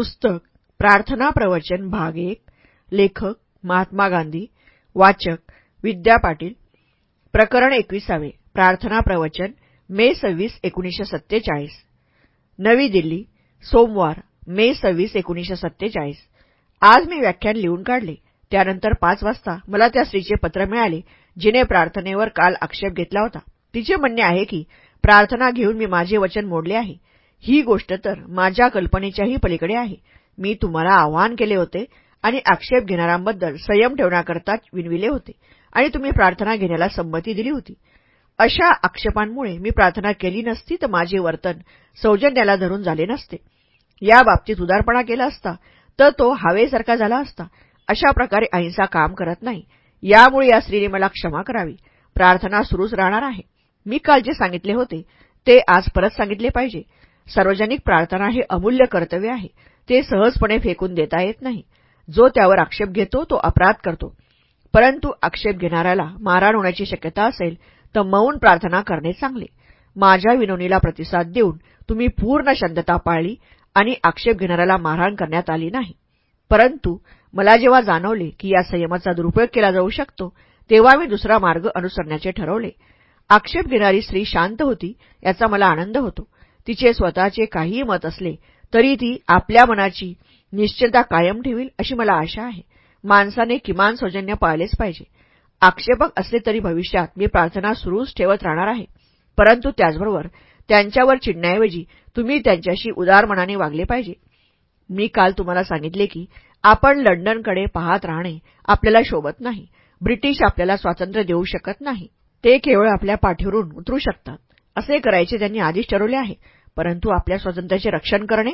पुस्तक प्रार्थना प्रवचन भाग एक लेखक महात्मा गांधी वाचक विद्या पाटील प्रकरण एकविसावे प्रार्थना प्रवचन मे सव्वीस एकोणीसशे सत्तेचाळीस. नवी दिल्ली सोमवार मे सव्वीस एकोणीसशे सत्तेचाळीस. आज मी व्याख्यान लिहून काढले. त्यानंतर पाच वाजता मला त्या स्त्रीचे पत्र मिळाले जिने प्रार्थनेवर काल आक्षेप घेतला होता. तिचे म्हणणे आहे की प्रार्थना घेऊन मी माझे वचन मोडले आहे. ही गोष्ट तर माझ्या कल्पनेच्याही पलीकडे आहे. मी तुम्हाला आवाहन केले होते आणि आक्षेप घेणाऱ्यांबद्दल संयम ठेवण्याकरता विनविले होते आणि तुम्ही प्रार्थना घेण्याला संमती दिली होती. अशा आक्षेपांमुळे मी प्रार्थना केली नसती तर माझे वर्तन सौजन्याला धरून झाले नसते. या बाबतीत उदारपणा केला असता तर तो हवेसारखा झाला असता. अशा प्रकारे अहिंसा काम करत नाही. यामुळे या स्त्रीने मला क्षमा करावी. प्रार्थना सुरूच राहणार आहे. मी काल जे सांगितले होते ते आज परत सांगितले पाहिजे. सार्वजनिक प्रार्थना हे अमूल्य कर्तव्य आहे. ते सहजपणे फेकून देता येत नाही. जो त्यावर आक्षेप घेतो तो अपराध करतो. परंतु आक्षेप घेणाऱ्याला मारहाण होण्याची शक्यता असेल तर मौन प्रार्थना करणे चांगले. माझ्या विनवणीला प्रतिसाद देऊन तुम्ही पूर्ण शांतता पाळली आणि आक्षेप घेणाऱ्याला मारहाण करण्यात आली नाही. परंतु मला जेव्हा जाणवले की या संयमाचा दुरुपयोग केला जाऊ शकतो तेव्हा मी दुसरा मार्ग अनुसरण्याचे ठरवले. आक्षेप घेणारी स्त्री शांत होती याचा मला आनंद होतो. तिचे स्वतःचे काहीही मत असले तरी ती आपल्या मनाची निश्चलता कायम ठेवील अशी मला आशा आहे. माणसाने किमान सौजन्य पाळलेच पाहिजे. आक्षेपक असले तरी भविष्यात मी प्रार्थना सुरूच ठेवत राहणार आहे. परंतु त्याचबरोबर त्यांच्यावर चिडण्याऐवजी तुम्ही त्यांच्याशी उदार मनाने वागले पाहिजे. मी काल तुम्हाला सांगितले की आपण लंडनकडे पाहत राहणे आपल्याला शोभत नाही. ब्रिटिश आपल्याला स्वातंत्र्य देऊ शकत नाही. ते केवळ आपल्या पाठीवरून उतरू शकतात. असे करायचे त्यांनी आधीच ठरवले आहे. परंतु आपल्या स्वातंत्र्याचे रक्षण करणे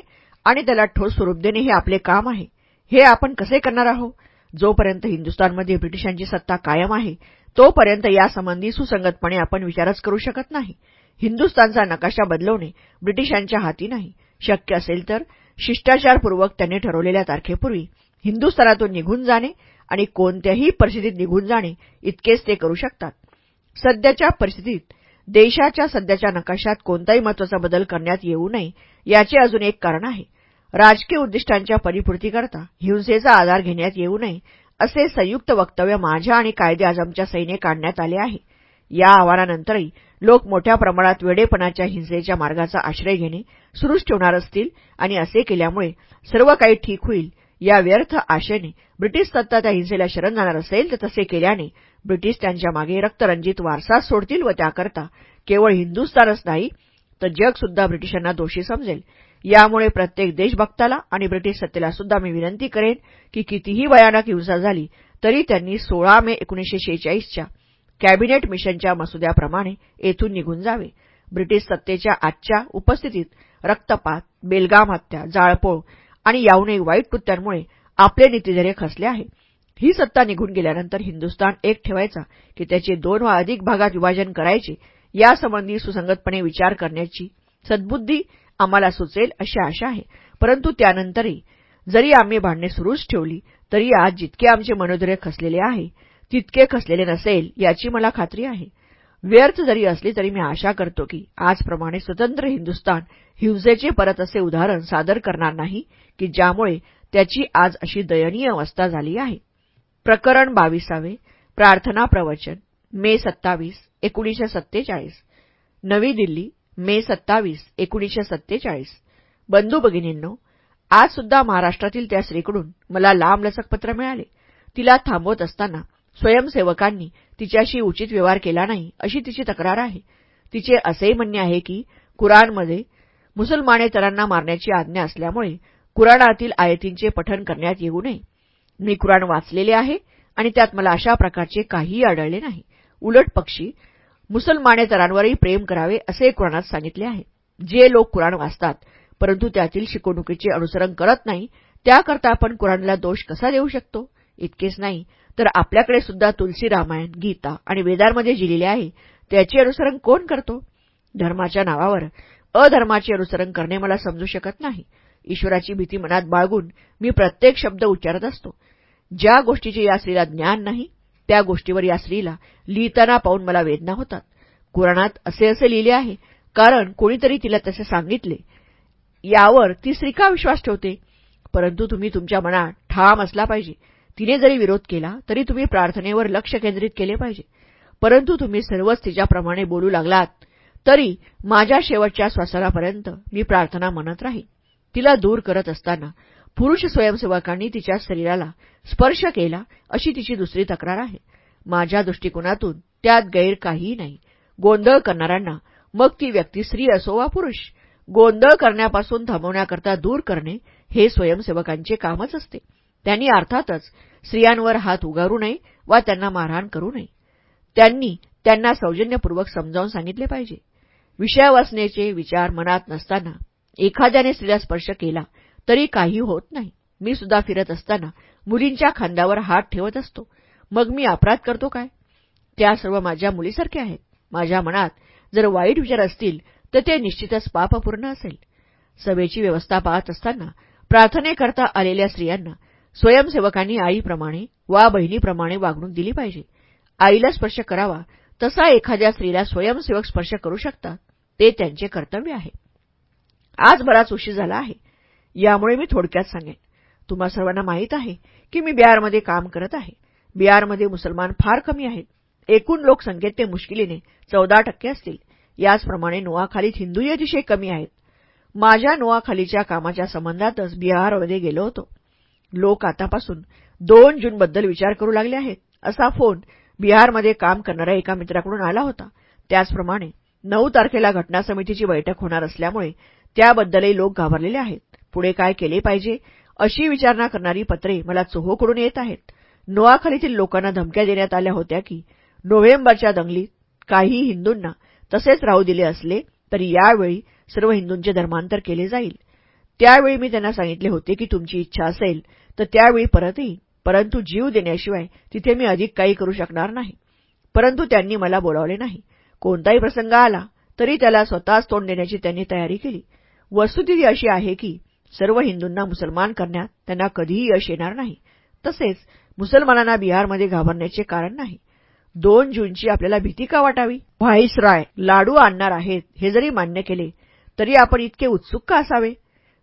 आणि त्याला ठोस स्वरूप देणे हे आपले काम आहे. हे आपण कसे करणार आहोत? जोपर्यंत हिंदुस्थानमध्ये ब्रिटिशांची सत्ता कायम आहे तोपर्यंत यासंबंधी सुसंगतपणे आपण विचारच करू शकत नाही. हिंदुस्थानचा नकाशा बदलवणे ब्रिटिशांच्या हाती नाही. शक्य असेल तर शिष्टाचारपूर्वक त्यांनी ठरवलेल्या तारखेपूर्वी हिंदुस्थानातून निघून जाणे आणि कोणत्याही परिस्थितीत निघून जाणे इतकेच ते करू शकतात. सध्याच्या परिस्थितीत देशाच्या सध्याच्या नकाशात कोणताही महत्त्वाचा बदल करण्यात येऊ नये याचे अजून एक कारण आहे. राजकीय उद्दिष्टांच्या परिपूर्तीकरता हिंसेचा आधार घेण्यात येऊ नये असे संयुक्त वक्तव्य माझ्या आणि कायदे आजमच्या सैन्य काढण्यात आले आहे. या आव्हानानंतरही लोक मोठ्या प्रमाणात वेडेपणाच्या हिंसेच्या मार्गाचा आश्रय घेणे सुरूच ठेवणार असतील आणि असे केल्यामुळे सर्व काही ठीक होईल या व्यर्थ आशेने ब्रिटिश सत्ता त्या हिंसेला शरण जाणार असेल तर तसे केल्याने ब्रिटिश त्यांच्या मागे रक्तरंजित वारसा सोडतील व त्याकरता केवळ हिंदुस्थानच नाही तर जगसुद्धा ब्रिटिशांना दोषी समजेल. यामुळे प्रत्येक देशभक्ताला आणि ब्रिटिश सत्तेला सुद्धा मी विनंती करेन की कितीही भयानक हिंसा झाली तरी त्यांनी सोळा मे एकोणीसशे शेहेचाळीसच्या कॅबिनेट मिशनच्या मसुद्याप्रमाणे येथून निघून जावे. ब्रिटिश सत्तेच्या आजच्या उपस्थितीत रक्तपात बेलगाम हत्या जाळपोळ आणि याहूनही वाईट कृत्यांमुळे आपले नीतीधैर्य खसले आहे. ही सत्ता निघून गेल्यानंतर हिंदुस्थान एक ठेवायचा की त्याचे दोन वा अधिक भागात विभाजन करायचे यासंबंधी सुसंगतपणे विचार करण्याची सद्बुद्धी आम्हाला सुचेल अशी आशा आहे. परंतु त्यानंतरही जरी आम्ही भांडणे सुरूच ठेवली तरी आज जितके आमचे मनोधैर्य खसलेले आहे तितके खसलेले नसेल याची मला खात्री आहे. व्यर्थ जरी असली तरी मी आशा करतो की आजप्रमाणे स्वतंत्र हिंदुस्थान हिंसेचे परत असे उदाहरण सादर करणार नाही की ज्यामुळे त्याची आज अशी दयनीय अवस्था झाली आहे. प्रकरण बावीसावे प्रार्थना प्रवचन मे सत्तावीस एकोणीसशे सत्तेचाळीस. नवी दिल्ली मे सत्तावीस एकोणीसशे सत्तेचाळीस. बंधू भगिनींनो आज सुद्धा महाराष्ट्रातील त्या स्त्रीकडून मला लांबलचक पत्र मिळाले. तिला थांबवत असताना स्वयंसेवकांनी तिच्याशी उचित व्यवहार केला नाही अशी तिची तक्रार आहे. तिचे असेही म्हणणे आहे की कुराणमध्ये मुसलमानेतरांना मारण्याची आज्ञा असल्यामुळे कुराणातील आयतींचे पठण करण्यात येऊ नये. मी कुराण वाचलेले आहे आणि त्यात मला अशा प्रकारचे काहीही आढळले नाही. उलट पक्षी मुसलमानेतरांवरही प्रेम करावे असे कुराणात सांगितले आहे. जे लोक कुराण वाचतात परंतु त्यातील शिकवणुकीचे अनुसरण करत नाही त्याकरता आपण कुराणला दोष कसा देऊ शकतो? इतकेच नाही तर आपल्याकडे सुद्धा तुलसी रामायण गीता आणि वेदांमध्ये लिहिले आहे त्याचे अनुसरण कोण करतो? धर्माच्या नावावर अधर्माचे अनुसरण करणे मला समजू शकत नाही. ईश्वराची भीती मनात बाळगून मी प्रत्येक शब्द उच्चारत असतो. ज्या गोष्टीचे या स्त्रीला ज्ञान नाही त्या गोष्टीवर या स्त्रीला लिहिताना पाहून मला वेदना होतात. कुराणात असे असे लिहिले आहे कारण कोणीतरी तिला तसे सांगितले. यावर ती स्त्री का विश्वास ठेवते? परंतु तुम्ही तुमच्या मनात ठाम असला पाहिजे. तिने जरी विरोध केला तरी तुम्ही प्रार्थनेवर लक्ष केंद्रित केले पाहिजे. परंतु तुम्ही सर्वच तिच्याप्रमाणे बोलू लागलात तरी माझ्या शेवटच्या श्वासालापर्यंत मी प्रार्थना म्हणत राहीन. तिला दूर करत असताना पुरुष स्वयंसेवकांनी तिच्या शरीराला स्पर्श केला अशी तिची दुसरी तक्रार आहे. माझ्या दृष्टिकोनातून त्यात गैर काहीही नाही. गोंधळ करणाऱ्यांना मग ती व्यक्ती स्त्री असो वा पुरुष गोंधळ करण्यापासून थांबवण्याकरता दूर करणे हे स्वयंसेवकांचे कामच असते. त्यांनी अर्थातच स्त्रियांवर हात उगारू नये वा त्यांना मारहाण करू नये. त्यांनी त्यांना सौजन्यपूर्वक समजावून सांगितले पाहिजे. विषयावासनेचे विचार मनात नसताना एखाद्याने स्त्रीला स्पर्श केला तरी काही होत नाही. मी सुद्धा फिरत असताना मुलींच्या खांद्यावर हात ठेवत असतो. मग मी अपराध करतो काय? त्या सर्व माझ्या मुलीसारख्या आहेत. माझ्या मनात जर वाईट विचार असतील तर ते निश्चितच पापपूर्ण असेल. सभेची व्यवस्था पाहत असताना प्रार्थनेकरता आलेल्या स्त्रियांना स्वयंसेवकांनी आईप्रमाणे वा बहिणीप्रमाणे वागणूक दिली पाहिजे. आईला स्पर्श करावा तसा एखाद्या स्त्रीला स्वयंसेवक स्पर्श करू शकतात ते त्यांचे कर्तव्य आहे. आज बराच उशीर झाला आहे. यामुळे मी थोडक्यात सांगेन. तुम्हा सर्वांना माहीत आहे की मी बिहारमध्ये काम करत आहे. बिहारमध्ये मुसलमान फार कमी आहेत. एकूण लोकसंख्येत ते मुश्किलीने चौदा टक्के असतील. याचप्रमाणे नोआखालीत हिंदूही अतिशय कमी आहेत. माझ्या नोआखालीच्या कामाच्या संबंधातच बिहारमध्ये गेलो होतो. लोक आतापासून दोन जूनबद्दल विचार करू लागले आहेत. असा फोन बिहारमध्ये काम करणाऱ्या एका मित्राकडून आला होता. त्याचप्रमाणे नऊ तारखेला घटना समितीची बैठक होणार असल्यामुळे त्याबद्दलही लोक घाबरलेले आहेत. पुढे काय केले पाहिजे? अशी विचारणा करणारी पत्रे मला चोहोकडून येत आहेत. नोआखालीतील लोकांना धमक्या देण्यात आल्या होत्या की नोव्हेंबरच्या दंगलीत काही हिंदूंना तसेच राहू दिले असले तरी यावेळी सर्व हिंदूंचे धर्मांतर केले जाईल. त्यावेळी मी त्यांना सांगितले होते की तुमची इच्छा असेल तर त्यावेळी परत येईल परंतु जीव देण्याशिवाय तिथे मी अधिक काही करू शकणार नाही. परंतु त्यांनी मला बोलावले नाही. कोणताही प्रसंग आला तरी त्याला स्वतःच तोंड देण्याची त्यांनी तयारी केली. वस्तुस्थिती अशी आहे की सर्व हिंदूंना मुसलमान करण्यात त्यांना कधीही यश येणार नाही. तसेच मुसलमानांना बिहारमध्ये घाबरण्याचे कारण नाही. दोन जूनची आपल्याला भीती का वाटावी? राय लाडू आणणार आहेत हे जरी मान्य केले तरी आपण इतके उत्सुक का असावे?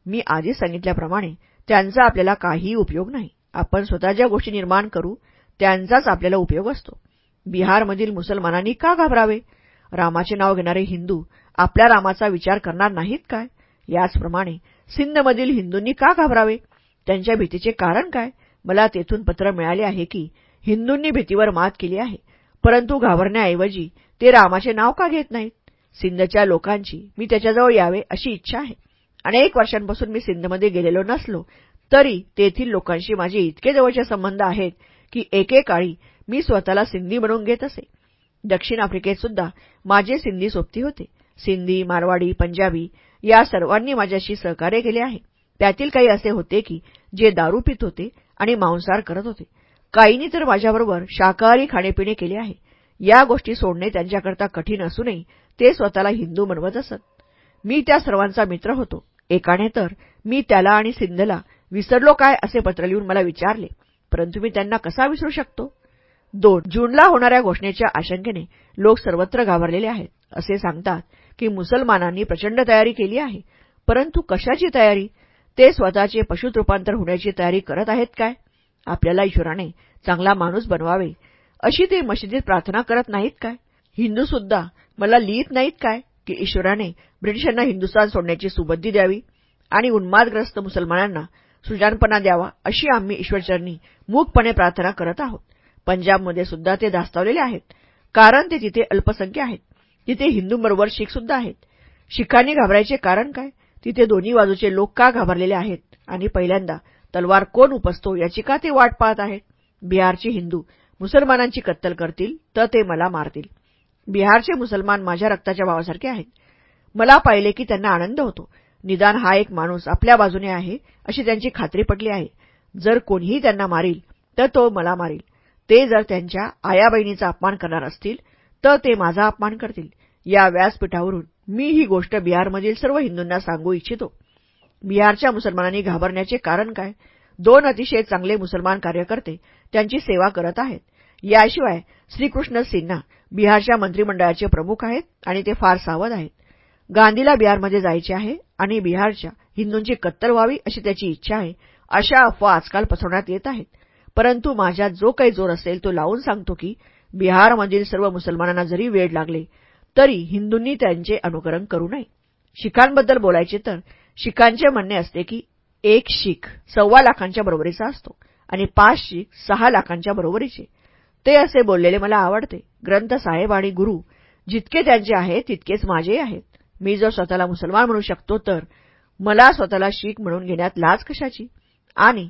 मी आधीच सांगितल्याप्रमाणे त्यांचा आपल्याला काहीही उपयोग नाही. आपण स्वतः ज्या गोष्टी निर्माण करू त्यांचाच आपल्याला उपयोग असतो. बिहारमधील मुसलमानांनी का घाबरावे? रामाचे नाव घेणारे हिंदू आपल्या रामाचा विचार करणार नाहीत काय? याचप्रमाणे सिंधमधील हिंदूंनी का घाबरावे? त्यांच्या भीतीचे कारण काय? मला तेथून पत्र मिळाले आहे की हिंदूंनी भीतीवर मात केली आहे. परंतु घाबरण्याऐवजी ते रामाचे नाव का घेत नाहीत? सिंधच्या लोकांची मी त्याच्याजवळ यावे अशी इच्छा आहे. अनेक वर्षांपासून मी सिंधमध्ये गेलेलो नसलो तरी तेथील लोकांशी माझे इतके जवळचे संबंध आहेत की एकेकाळी मी स्वतःला सिंधी म्हणून घेत असे. दक्षिण आफ्रिकेत सुद्धा माझे सिंधी सोबती होते. सिंधी मारवाडी पंजाबी या सर्वांनी माझ्याशी सहकार्य केले आहे. त्यातील काही असे होते की जे दारू पित होते आणि मांसाहार करत होते. काहींनी तर माझ्याबरोबर शाकाहारी खाणेपिणे केले आहे. या गोष्टी सोडणे त्यांच्याकरता कठीण असूनही ते स्वतःला हिंदू म्हणवत असत. मी त्या सर्वांचा मित्र होतो. एकाने तर मी त्याला आणि सिंधला विसरलो काय असे पत्र लिहून मला विचारले परंतु मी त्यांना कसा विसरू शकतो? दोन जूनला होणाऱ्या घोषणेच्या आशंकेने लोक सर्वत्र घाबरलेले आहेत असे सांगतात की मुसलमानांनी प्रचंड तयारी केली आहे. परंतु कशाची तयारी? ते स्वतःचे पशुत रूपांतर होण्याची तयारी करत आहेत काय? आपल्याला ईश्वराने चांगला माणूस बनवावे अशी ते मशिदीत प्रार्थना करत नाहीत काय? हिंदूसुद्धा मला लिहित नाहीत काय की ईश्वराने ब्रिटिशांना हिंदुस्थान सोडण्याची सुबद्धी द्यावी आणि उन्मादग्रस्त मुसलमानांना सुजानपणा द्यावा अशी आम्ही ईश्वरचरणी मूकपणे प्रार्थना करत आहोत. पंजाबमध्ये सुद्धा ते दास्तावलेले आहेत कारण ते तिथे अल्पसंख्य आहेत. तिथे हिंदूंबरोबर शीखसुद्धा आहेत. शिखांनी घाबरायचे कारण काय? तिथे दोन्ही बाजूचे लोक का घाबरलेले आहेत? आणि पहिल्यांदा तलवार कोण उपसतो याची का ते वाट पाहत आहेत? बिहारचे हिंदू मुसलमानांची कत्तल करतील तर ते मला मारतील. बिहारचे मुसलमान माझ्या रक्ताच्या भावासारखे आहेत. मला पाहिले की त्यांना आनंद होतो. निदान हा एक माणूस आपल्या बाजूने आहे अशी त्यांची खात्री पटली आहे. जर कोणीही त्यांना मारील तर तो मला मारील. ते जर त्यांच्या आया बहिणीचा अपमान करणार असतील तर ते माझा अपमान करतील. या व्यासपीठावरून मी ही गोष्ट बिहारमधील सर्व हिंदूंना सांगू इच्छितो. बिहारच्या मुसलमानांनी घाबरण्याचे कारण काय? दोन अतिशय चांगले मुसलमान कार्यकर्ते त्यांची सेवा करत आहेत. याशिवाय श्रीकृष्ण सिन्हा बिहारच्या मंत्रिमंडळाचे प्रमुख आहेत आणि ते फार सावध आहेत. गांधीला बिहारमध्ये जायचे आहे आणि बिहारच्या हिंदूंची कत्तर व्हावी अशी त्याची इच्छा आहे अशा अफवा आजकाल पसरवण्यात येत आहेत. परंतु माझ्यात जो काही जोर असेल तो लावून सांगतो की बिहारमधील सर्व मुसलमानांना जरी वेळ लागले तरी हिंदूंनी त्यांचे अनुकरण करू नये. शिखांबद्दल बोलायचे तर शिखांचे म्हणणे असते की एक शीख सव्वा लाखांच्या बरोबरीचा असतो आणि पाच शीख सहा लाखांच्या बरोबरीचे. ते असे बोललेले मला आवडते. ग्रंथ साहेब आणि गुरु जितके त्यांचे आहेत तितकेच माझेही आहेत. मी जर स्वतःला मुसलमान म्हणू शकतो तर मला स्वतःला शीख म्हणून घेण्यात लाज कशाची? आणि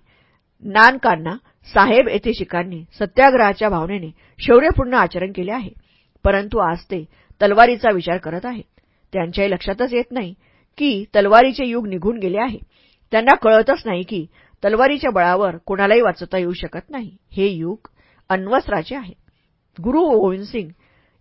नानकांना साहेब येथे शिकांनी सत्याग्रहाच्या भावनेने शौर्यपूर्ण आचरण केले आहे. परंतु आज ते तलवारीचा विचार करत आहेत. त्यांच्याही लक्षातच येत नाही की तलवारीचे युग निघून गेले आहे. त्यांना कळतच नाही की तलवारीच्या बळावर कोणालाही वाचवता येऊ शकत नाही. हे युग अन्वस्त्राचे आहे. गुरु गोविंद सिंग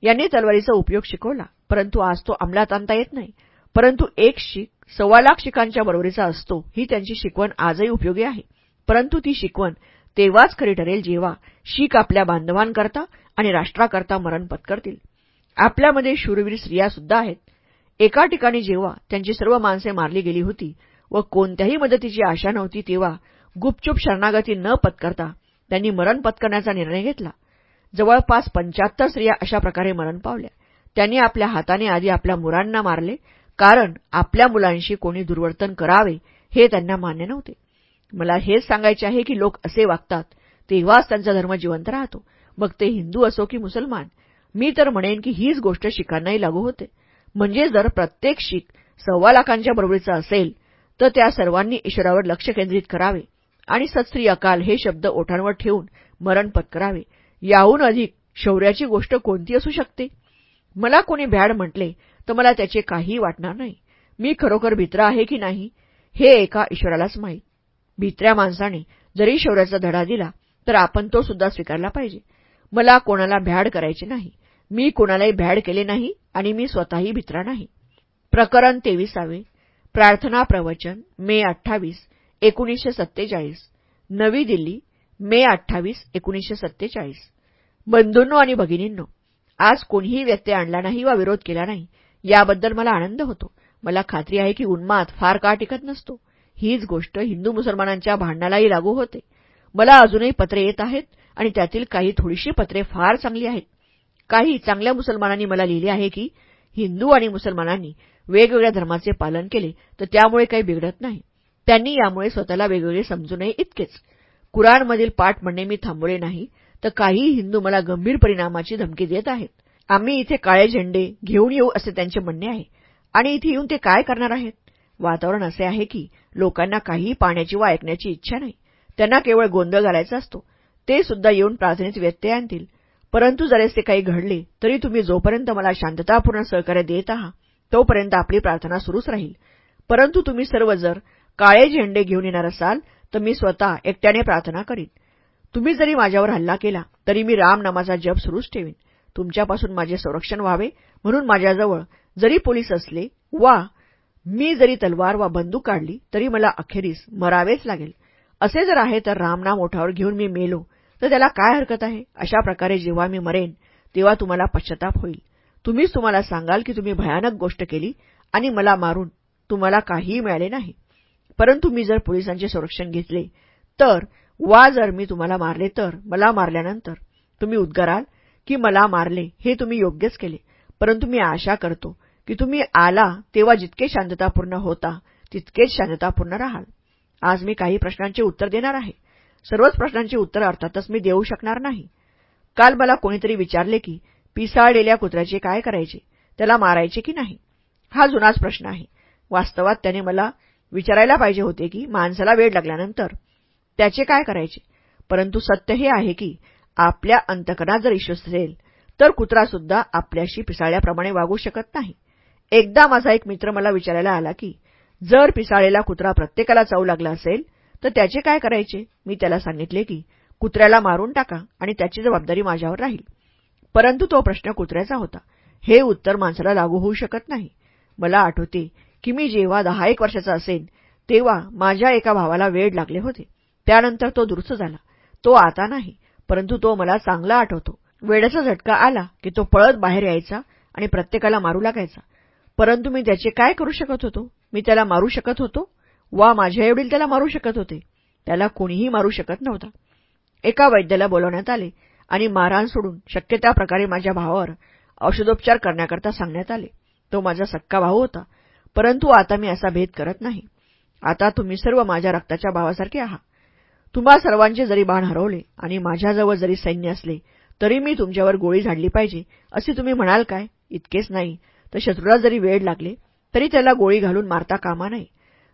यांनी तलवारीचा उपयोग शिकवला परंतु आज तो अंमलात आणता येत नाही. परंतु एक शीख सव्वा लाख शिखांच्या बरोबरीचा असतो ही त्यांची शिकवण आजही उपयोगी आहे. परंतु ती शिकवण तेव्हाच खरी ठरेल जेव्हा शीख आपल्या बांधवांकरता आणि राष्ट्राकरता मरण पत्करतील. आपल्यामध्ये शूरवीर स्त्रिया सुद्धा आहेत. एका ठिकाणी जेव्हा त्यांची सर्व माणसे मारली गेली होती व कोणत्याही मदतीची आशा नव्हती तेव्हा गुपचूप शरणागती न पत्करता त्यांनी मरण पत्करण्याचा निर्णय घेतला. जवळपास पंच्याहत्तर स्त्रिया अशा प्रकारे मरण पावल्या. त्यांनी आपल्या हाताने आधी आपल्या मुलांना मारले कारण आपल्या मुलांशी कोणी दुर्वर्तन करावे हे त्यांना मान्य नव्हते. मला हेच सांगायचे आहे की लोक असे वागतात तेव्हाच त्यांचा धर्म जिवंत राहतो. मग ते हिंदू असो की मुसलमान मी तर म्हणेन की हीच गोष्ट शिखांनाही लागू होते. म्हणजे जर प्रत्येक शीख सव्वा लाखांच्या बरोबरीचा असेल तर त्या सर्वांनी ईश्वरावर लक्ष केंद्रित करावे आणि सत्स्त्री अकाल हे शब्द ओठांवर ठेवून मरण पत्करावे. याहून अधिक शौर्याची गोष्ट कोणती असू शकते? मला कोणी भ्याड म्हटले तर मला त्याचे काहीही वाटणार नाही. मी खरोखर भित्र आहे की नाही हे एका ईश्वरालाच माहीत. भित्र्या माणसाने जरी शौर्याचा धडा दिला तर आपण तो सुद्धा स्वीकारला पाहिजे. मला कोणाला भ्याड करायचे नाही. मी कोणालाही भ्याड केले नाही आणि मी स्वतःही भित्रा नाही. प्रकरण तेविसावे. प्रार्थना प्रवचन मे अठ्ठावीस एकोणीसशे सत्तेचाळीस. नवी दिल्ली मे अठ्ठावीस एकोणीसशे सत्तेचाळीस. बंधूंनो आणि भगिनींनो आज कोणीही व्यत्यय आणला नाही वा विरोध केला नाही याबद्दल मला आनंद होतो. मला खात्री आहे की उन्माद फार काळ टिकत नसतो. हीच गोष्ट हिंदू मुसलमानांच्या भांडणालाही लागू होते. मला अजूनही पत्रे येत आहेत आणि त्यातील काही थोडीशी पत्रे फार चांगली आहेत. काही चांगल्या मुसलमानांनी मला लिहिले आहे की हिंदू आणि मुसलमानांनी वेगवेगळ्या धर्माचे पालन केले तर त्यामुळे काही बिघडत नाही. त्यांनी यामुळे स्वतःला वेगवेगळे समजू नये इतकेच. कुराणमधील पाठ म्हणणे मी थांबवले नाही तर काही हिंदू मला गंभीर परिणामाची धमकी देत आहेत. आम्ही इथे काळे झेंडे घेऊन येऊ असे त्यांचे म्हणणे आहे. आणि इथे येऊन ते काय करणार आहेत? वातावरण असे आहे की लोकांना काहीही पाण्याची वा ऐकण्याची इच्छा नाही. त्यांना केवळ गोंधळ घालायचा असतो. ते सुद्धा येऊन प्रार्थनेत व्यत्यय आणतील. परंतु जरेसे काही घडले तरी तुम्ही जोपर्यंत मला शांततापूर्ण सहकार्य देत आहात तोपर्यंत आपली प्रार्थना सुरूच राहील. परंतु तुम्ही सर्व जर काळे झेंडे घेऊन येणार असाल तर मी स्वतः एकट्याने प्रार्थना करीन. तुम्ही जरी माझ्यावर हल्ला केला तरी मी रामनामाचा जप सुरूच ठेवीन. तुमच्यापासून माझे संरक्षण व्हावे म्हणून माझ्याजवळ जरी पोलीस असले वा मी जरी तलवार वा बंदूक काढली तरी मला अखेरीस मरावेच लागेल. असे जर आहे तर रामनाम ओठावर घेऊन मी मेलो. तर त्याला काय हरकत आहे? अशा प्रकारे जेव्हा मी मरेन तेव्हा तुम्हाला पश्चाताप होईल. तुम्हीच तुम्हाला सांगाल की तुम्ही भयानक गोष्ट केली आणि मला मारून तुम्हाला काहीही मिळाले नाही. परंतु मी जर पोलिसांचे संरक्षण घेतले तर वा जर मी तुम्हाला मारले तर मला मारल्यानंतर तुम्ही उद्गाराल की मला मारले हे तुम्ही योग्यच केले. परंतु मी आशा करतो की तुम्ही आला तेव्हा जितके शांततापूर्ण होता तितकेच शांततापूर्ण राहाल. आज मी काही प्रश्नांचे उत्तर देणार आहे. सर्वच प्रश्नांची उत्तर अर्थातच मी देऊ शकणार नाही. काल मला कोणीतरी विचारले की पिसाळलेल्या कुत्र्याचे काय करायचे? त्याला मारायचे की नाही? हा जुनाच प्रश्न आहे. वास्तवात त्याने मला विचारायला पाहिजे होते की माणसाला वेळ लागल्यानंतर त्याचे काय करायचे? परंतु सत्य हे आहे की आपल्या अंतकणात जर विश्वास असेल तर कुत्रासुद्धा आपल्याशी पिसाळल्याप्रमाणे वागू शकत नाही. एकदा माझा एक मित्र मला विचारायला आला की जर पिसाळलेला कुत्रा प्रत्येकाला चावू लागला असेल तर त्याचे काय करायचे? मी त्याला सांगितले की कुत्र्याला मारून टाका आणि त्याची जबाबदारी माझ्यावर राहील. परंतु तो प्रश्न कुत्र्याचा होता. हे उत्तर माणसाला लागू होऊ शकत नाही. मला आठवते की मी जेव्हा दहा एक वर्षाचा असेन तेव्हा माझ्या एका भावाला वेळ लागले होते. त्यानंतर तो दुरुस्त झाला. तो आता नाही परंतु तो मला चांगला आठवतो. वेळेचा झटका आला की तो पळत बाहेर यायचा आणि प्रत्येकाला मारू लागायचा. परंतु मी त्याचे काय करू शकत होतो? मी त्याला मारू शकत होतो? वा माझे एवढील त्याला मारू शकत होते. त्याला कोणीही मारू शकत नव्हता. एका वैद्याला बोलवण्यात आले आणि मारहाण सोडून शक्य त्या प्रकारे माझ्या भावावर औषधोपचार करण्याकरता सांगण्यात आले. तो माझा सक्का भाऊ होता. परंतु आता मी असा भेद करत नाही. आता तुम्ही सर्व माझ्या रक्ताच्या भावासारखे आहात. तुम्हा सर्वांचे जरी बाण हरवले आणि माझ्याजवळ जरी सैन्य असले तरी मी तुमच्यावर गोळी झाडली पाहिजे असे तुम्ही म्हणाल काय? इतकेच नाही. तर शत्रूला जरी वेळ लागले तरी त्याला गोळी घालून मारता कामा नाही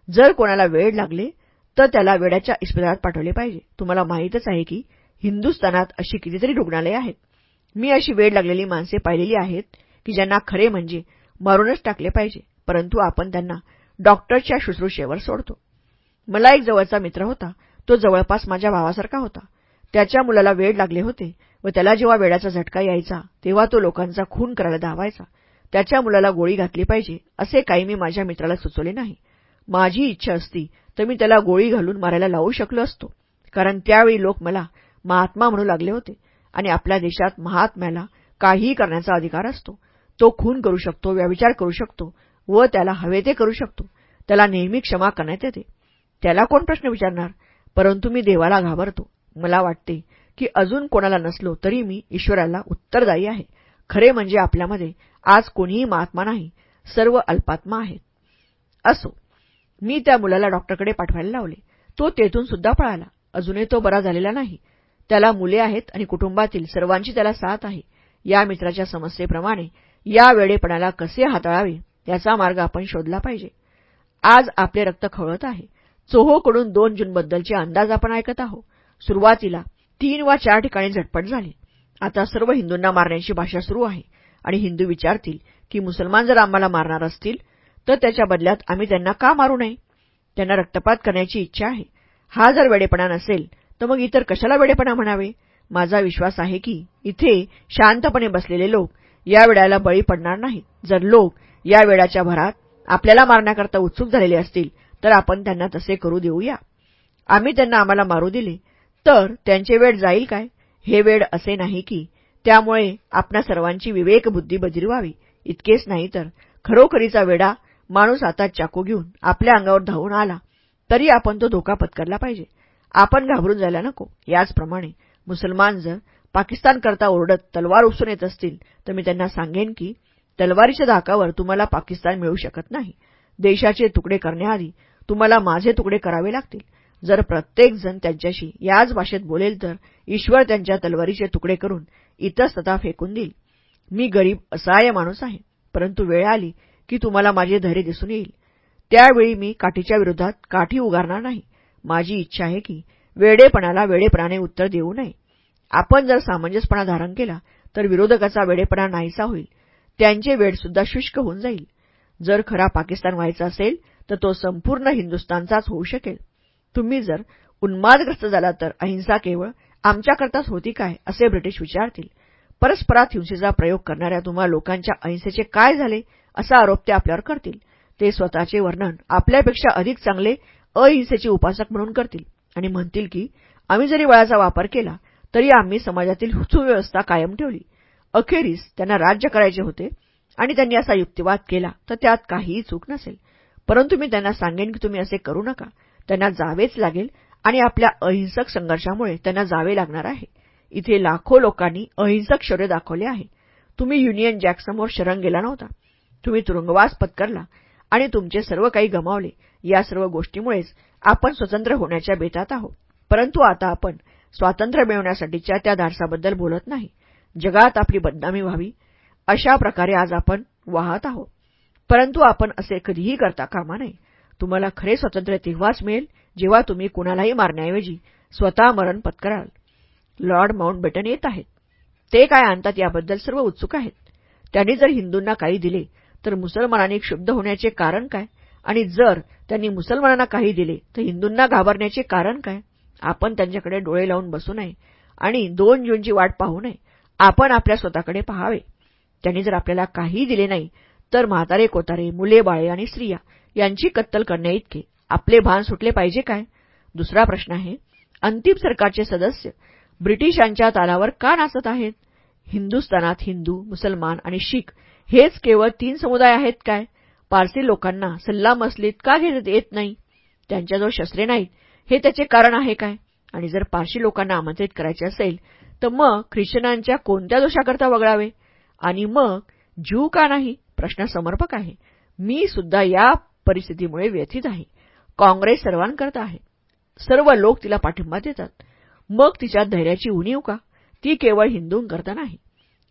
जर कोणाला वेळ लागले तर त्याला वेड्याच्या इस्पितळात पाठवले पाहिजे. तुम्हाला माहीतच आहे की हिंदुस्थानात अशी कितीतरी रुग्णालये आहेत. मी अशी वेळ लागलेली माणसे पाहिलेली आहेत की ज्यांना खरे म्हणजे मारूनच टाकले पाहिजे परंतु आपण त्यांना डॉक्टरच्या शुश्रूषेवर सोडतो. मला एक जवळचा मित्र होता तो जवळपास माझ्या भावासारखा होता. त्याच्या मुलाला वेळ लागले होते व त्याला जेव्हा वेळाचा झटका यायचा तेव्हा तो लोकांचा खून करायला धावायचा. त्याच्या मुलाला गोळी घातली पाहिजे असे काही मी माझ्या मित्राला सुचवले नाही. माझी इच्छा असती तर मी त्याला गोळी घालून मारायला लावू शकलो असतो. कारण त्यावेळी लोक मला महात्मा म्हणू लागले होते आणि आपल्या देशात महात्म्याला काहीही करण्याचा अधिकार असतो. तो खून करू शकतो व्यविचार करू शकतो व त्याला हवे ते करू शकतो. त्याला नेहमी क्षमा करण्यात येते. त्याला कोण प्रश्न विचारणार? परंतु मी देवाला घाबरतो. मला वाटते की अजून कोणाला नसलो तरी मी ईश्वराला उत्तरदायी आहे. खरे म्हणजे आपल्यामध्ये आज कोणीही महात्मा नाही. सर्व अल्पात्मा आहेत. असो मी त्या मुलाला डॉक्टरकडे पाठवायला लावले. तो तेथून सुद्धा पळाला. अजूनही तो बरा झालेला नाही. त्याला मुले आहेत आणि कुटुंबातील सर्वांची त्याला साथ आहे. या मित्राच्या समस्येप्रमाणे या वेळेपणाला कसे हाताळावे याचा मार्ग आपण शोधला पाहिजे. आज आपले रक्त खवळत आहे. चोहोकडून दोन जूनबद्दलचे अंदाज आपण ऐकत आहोत. सुरुवातीला तीन वा चार ठिकाणी झटपट झाली. आता सर्व हिंदूंना मारण्याची भाषा सुरू आहे. आणि हिंदू विचारतील की मुसलमान जर आम्हाला मारणार असतील तर त्याच्या बदल्यात आम्ही त्यांना का मारू नये? त्यांना रक्तपात करण्याची इच्छा आहे. हा जर वेडेपणा नसेल तर मग इतर कशाला वेडेपणा म्हणावे? माझा विश्वास आहे की इथे शांतपणे बसलेले लोक या वेळाला बळी पडणार नाहीत. जर लोक या वेळाच्या भरात आपल्याला मारण्याकरता उत्सुक झालेले असतील तर आपण त्यांना तसे करू देऊया. आम्ही त्यांना आम्हाला मारू दिले तर त्यांचे वेळ जाईल काय? हे वेळ असे नाही की त्यामुळे आपणा सर्वांची विवेकबुद्धी बदिरवावी इतकेच नाही तर खरोखरीचा वेडा माणूस आता चाकू घेऊन आपल्या अंगावर धावून आला तरी आपण तो धोका पत्करला पाहिजे. आपण घाबरून जायला नको. याचप्रमाणे मुसलमान जर पाकिस्तानकरता ओरडत तलवार उपसून येत असतील तर मी त्यांना सांगेन की तलवारीच्या धाकावर तुम्हाला पाकिस्तान मिळू शकत नाही. देशाचे तुकडे करण्याआधी तुम्हाला माझे तुकडे करावे लागतील. जर प्रत्येकजण त्यांच्याशी याच भाषेत बोलेल तर ईश्वर त्यांच्या तलवारीचे तुकडे करून इतस्तता फेकून देईल. मी गरीब असहाय्य माणूस आहे. परंतु वेळ आली की तुम्हाला माझे धैर्य दिसून येईल. त्यावेळी मी काठीच्या विरोधात काठी उगारणार नाही. माझी इच्छा आहे की वेडेपणाला वेडेपणाने उत्तर देऊ नये. आपण जर सामंजस्यपणा धारण केला तर विरोधकाचा वेडेपणा नाहीसा होईल. त्यांचे वेडसुद्धा शुष्क होऊन जाईल. जर खरा पाकिस्तान व्हायचा असेल तर तो संपूर्ण हिंदुस्तानचाच होऊ शकेल. तुम्ही जर उन्मादग्रस्त झाला तर अहिंसा केवळ आमच्याकरताच होती काय असे ब्रिटिश विचारतील. परस्परात हिंसेचा प्रयोग करणाऱ्या तुम्हा लोकांच्या अहिंसेचे काय झाले असा आरोप ते आपल्यावर करतील. ते स्वतःचे वर्णन आपल्यापेक्षा अधिक चांगले अहिंसेचे उपासक म्हणून करतील आणि म्हणतील की आम्ही जरी वळाचा वापर केला तरी आम्ही समाजातील सुव्यवस्था कायम ठेवली. अखेरीस त्यांना राज्य करायचे होते आणि त्यांनी असा युक्तिवाद केला तर त्यात काहीही चूक नसेल. परंतु मी त्यांना सांगेन की तुम्ही असे करू नका. त्यांना जावेच लागेल आणि आपल्या अहिंसक संघर्षामुळे त्यांना जावे लागणार आहे. इथे लाखो लोकांनी अहिंसक शौर्य दाखवले आहे. तुम्ही युनियन जॅकसमोर शरण गेला नव्हता. तुम्ही तुरुंगवास पत्करला आणि तुमचे सर्व काही गमावले. या सर्व गोष्टीमुळेच आपण स्वतंत्र होण्याच्या बेतात आहोत. परंतु आता आपण स्वातंत्र्य मिळवण्यासाठीच्या त्या धाडसाबद्दल बोलत नाही. जगात आपली बदनामी व्हावी अशा प्रकारे आज आपण वाहत आहोत. परंतु आपण असे कधीही करता कामा नये. तुम्हाला खरे स्वातंत्र्य तेव्हाच मिळेल जेव्हा तुम्ही कुणालाही मारण्याऐवजी स्वतः मरण पत्कराल. लॉर्ड माउंटबेटन येत आहेत. ते काय आणतात याबद्दल सर्व उत्सुक आहेत. त्यांनी जर हिंदूंना काही दिले तर मुसलमानांनी क्षुब्ध होण्याचे कारण काय? आणि जर त्यांनी मुसलमानांना काही दिले तर हिंदूंना घाबरण्याचे कारण काय? आपण त्यांच्याकडे डोळे लावून बसू नये आणि दोन जूनची वाट पाहू नये. आपण आपल्या स्वतःकडे पहावे. त्यांनी जर आपल्याला काहीही दिले नाही तर म्हातारे कोतारे मुले बाळे आणि स्त्रिया यांची कत्तल करण्याइतके आपले भान सुटले पाहिजे काय? दुसरा प्रश्न आहे अंतिम सरकारचे सदस्य ब्रिटिशांच्या तालावर का नाचत आहेत? हिंदुस्थानात हिंदू मुसलमान आणि शीख हेच केवळ तीन समुदाय आहेत काय? पारसी लोकांना सल्ला मसलीत का घेत येत नाही? त्यांच्याजवळ शस्त्रे नाहीत हे त्याचे कारण आहे काय? आणि जर पारशी लोकांना आमंत्रित करायचे असेल तर मग ख्रिश्चनांच्या कोणत्या दोषाकरता वगळावे? आणि मग ज्यू का नाही? प्रश्न समर्पक आहे. मी सुद्धा या परिस्थितीमुळे व्यथित आहे. काँग्रेस सर्वांकरता आहे. सर्व लोक तिला पाठिंबा देतात. मग तिच्या धैर्याची उणीव का? ती केवळ हिंदूंकरता नाही.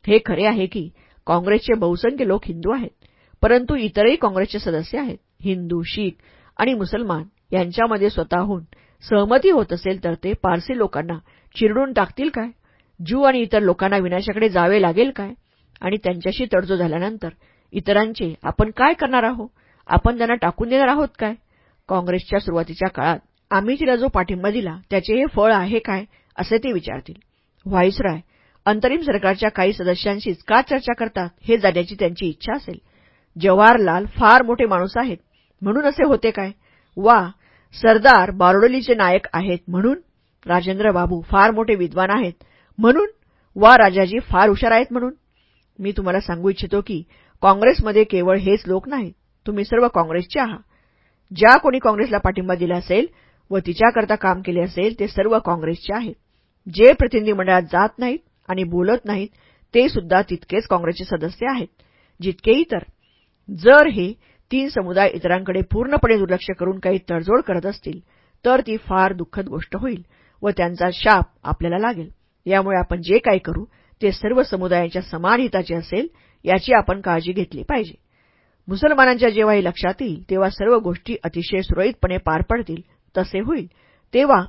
हे खरे आहे की काँग्रेसचे बहुसंख्य लोक हिंदू आहेत परंतु इतरही काँग्रेसचे सदस्य आहेत हिंदू शीख आणि मुसलमान यांच्यामध्ये स्वतःहून सहमती होत असेल तर ते पारसी लोकांना चिरडून टाकतील काय? ज्यू आणि इतर लोकांना विनाशाकडे जावे लागेल काय? आणि त्यांच्याशी तडजोड झाल्यानंतर इतरांचे आपण काय करणार आहोत? आपण त्यांना टाकून देणार आहोत काय? काँग्रेसच्या सुरुवातीच्या काळात आम्ही तिला जो पाठिंबा दिला त्याचे हे फळ आहे काय? असे ते विचारतील. व्हाईसराय अंतरिम सरकारच्या काही सदस्यांशीच का चर्चा करतात हे जाण्याची त्यांची इच्छा असेल. जवाहरलाल फार मोठे माणूस आहेत म्हणून असे होते काय? वा सरदार बारडोलीचे नायक आहेत म्हणून? राजेंद्र बाबू फार मोठे विद्वान आहेत म्हणून? वा राजाजी फार हुशार आहेत म्हणून? मी तुम्हाला सांगू इच्छितो की काँग्रेसमध्ये केवळ हेच लोक नाहीत. तुम्ही सर्व काँग्रेसचे आहात. ज्या कोणी काँग्रेसला पाठिंबा दिला असेल व तिच्याकरता काम केले असेल ते सर्व काँग्रेसचे आहेत. जे प्रतिनिधी मंडळात जात नाहीत आणि बोलत नाहीत ते सुद्धा तितकेच काँग्रेसचे सदस्य आहेत. जितके इतर जर हे तीन समुदाय इतरांकडे पूर्णपणे दुर्लक्ष करून काही तडजोड करत असतील तर ती फार दुःखद गोष्ट होईल व त्यांचा शाप आपल्याला लागेल. यामुळे आपण जे काही करू ते सर्व समुदायांच्या समान हिताचे असेल याची आपण काळजी घेतली पाहिजे. मुसलमानांच्या जेव्हाही लक्षात येईल तेव्हा सर्व गोष्टी अतिशय सुरळीतपणे पार पडतील. तसे होईल. तेव्हा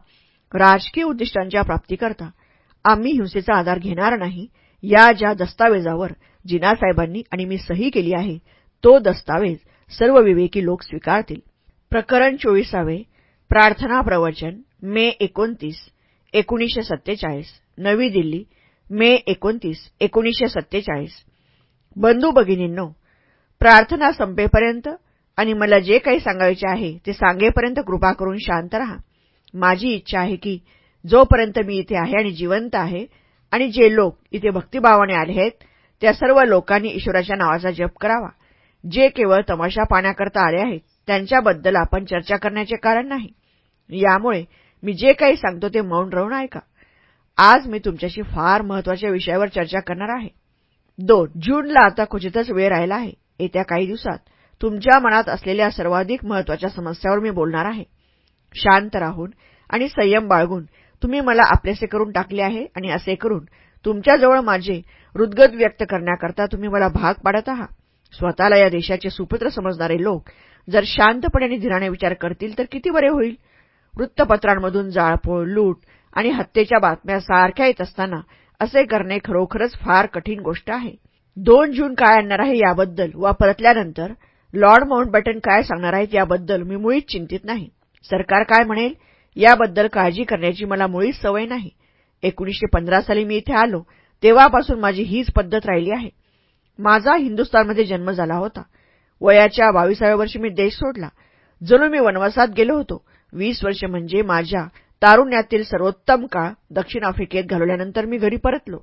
राजकीय उद्दिष्टांच्या प्राप्तीकरता आम्ही हिंसेचा आधार घेणार नाही. या ज्या दस्तावेजावर जिनासाहेबांनी आणि मी सही केली आहे तो दस्तावेज सर्व विवेकी लोक स्वीकारतील. प्रकरण चोवीसावे प्रार्थना प्रवचन मे एकोणतीस एकोणीसशे सत्तेचाळीस नवी दिल्ली मे एकोणतीस एकोणीसशे सत्तेचाळीस. बंधू भगिनींनो प्रार्थना संपेपर्यंत आणि मला जे काही सांगायचे आहे ते सांगेपर्यंत कृपा करून शांत रहा. माझी इच्छा आहे की जोपर्यंत मी इथे आहे आणि जिवंत आहे आणि जे लोक इथे भक्तिभावाने आले आहेत त्या सर्व लोकांनी ईश्वराच्या नावाचा जप करावा. जे केवळ तमाशा पाण्याकरता आले आहेत त्यांच्याबद्दल आपण चर्चा करण्याचे कारण नाही. यामुळे मी जे काही सांगतो ते मौन राहून ऐका. आज मी तुमच्याशी फार महत्त्वाच्या विषयावर चर्चा करणार आहे. दोन जूनला आता क्वचितच वेळ राहिला आहे. येत्या काही दिवसात तुमच्या मनात असलेल्या सर्वाधिक महत्त्वाच्या समस्यावर मी बोलणार आहे. शांत राहून आणि संयम बाळगून तुम्ही मला आपलेसे करून टाकले आहे आणि असे करून तुमच्याजवळ माझे हृदगत व्यक्त करण्याकरता तुम्ही मला भाग पाडत आहात. स्वतःला या देशाचे सुपुत्र समजणारे लोक जर शांतपणे आणि धीराने विचार करतील तर किती बरे होईल? वृत्तपत्रांमधून जाळपोळ लूट आणि हत्येच्या बातम्या सारख्या येत असताना असे करणे खरोखरच फार कठीण गोष्ट आहे. दोन जून काय आणणार आहे याबद्दल वा परतल्यानंतर लॉर्ड माउंटबॅटन काय सांगणार आहेत याबद्दल मी मुळीच चिंतित नाही. सरकार काय म्हणेल याबद्दल काळजी करण्याची मला मुळीच सवय नाही. एकोणीसशे पंधरा साली मी इथे आलो तेव्हापासून माझी हीच पद्धत राहिली आहे. माझा हिंदुस्थानमध्ये जन्म झाला होता. वयाच्या बावीसाव्या वर्षी मी देश सोडला. जणू मी वनवासात गेलो होतो. वीस वर्ष म्हणजे माझ्या तारुण्यातील सर्वोत्तम काळ दक्षिण आफ्रिकेत घालवल्यानंतर मी घरी परतलो.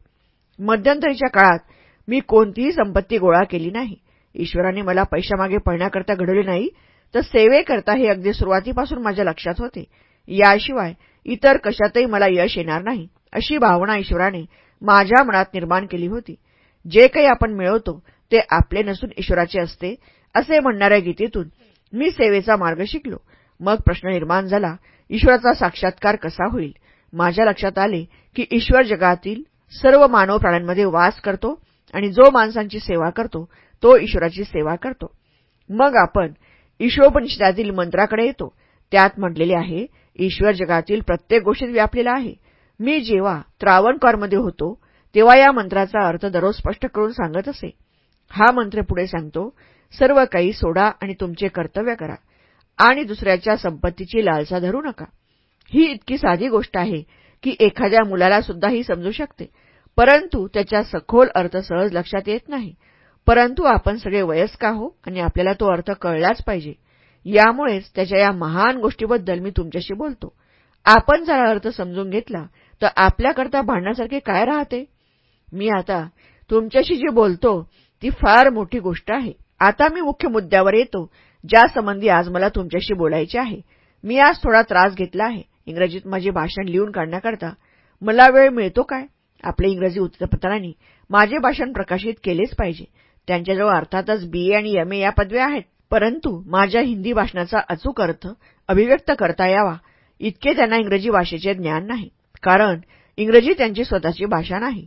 मध्यंतरीच्या काळात मी कोणतीही संपत्ती गोळा केली नाही. ईश्वराने मला पैशामागे पळण्याकरता घडवले नाही तर सेवेकरता हे अगदी सुरुवातीपासून माझ्या लक्षात होते. याशिवाय इतर कशातही मला यश येणार नाही अशी भावना ईश्वराने माझ्या मनात निर्माण केली होती. जे काही आपण मिळवतो ते आपले नसून ईश्वराचे असते असे म्हणणाऱ्या गीतेतून मी सेवेचा मार्ग शिकलो. मग प्रश्न निर्माण झाला ईश्वराचा साक्षात्कार कसा होईल? माझ्या लक्षात आले की ईश्वर जगातील सर्व मानव प्राण्यांमध्ये वास करतो आणि जो माणसांची सेवा करतो तो ईश्वराची सेवा करतो. मग आपण ईश्वरोपनिषदातील मंत्राकडे येतो. त्यात म्हटलेले आहे ईश्वर जगातील प्रत्येक गोष्टीत व्यापलेला आहे. मी जेव्हा त्रावणकॉरमध्ये होतो तेव्हा या मंत्राचा अर्थ दररोज स्पष्ट करून सांगत असे. हा मंत्र पुढे सांगतो सर्व काही सोडा आणि तुमचे कर्तव्य करा. आणि दुसऱ्याच्या संपत्तीची लालसा धरू नका. ही इतकी साधी गोष्ट आहे की एखाद्या मुलाला सुद्धा ही समजू शकते. परंतु त्याच्या सखोल अर्थ सहज लक्षात येत नाही. परंतु आपण सगळे वयस्क आहो आणि आपल्याला तो अर्थ कळलाच पाहिजे. यामुळेच त्याच्या या महान गोष्टीबद्दल मी तुमच्याशी बोलतो. आपण जर अर्थ समजून घेतला तर आपल्याकरता भांडण्यासारखे काय राहते? मी आता तुमच्याशी जी बोलतो ती फार मोठी गोष्ट आहे. आता मी मुख्य मुद्द्यावर येतो ज्यासंबंधी आज मला तुमच्याशी बोलायचे आहे. मी आज थोडा त्रास घेतला आहे. इंग्रजीत माझे भाषण लिहून काढण्याकरता. मला वेळ मिळतो काय? आपल्या इंग्रजी वृत्तपत्रांनी माझे भाषण प्रकाशित केलेच पाहिजे. त्यांच्याजवळ अर्थातच बीए आणि एमए या पदव्या आहेत. परंतु माझ्या हिंदी भाषणाचा अचूक अर्थ अभिव्यक्त करता यावा इतके त्यांना इंग्रजी भाषेचे ज्ञान नाही. कारण इंग्रजी त्यांची स्वतःची भाषा नाही.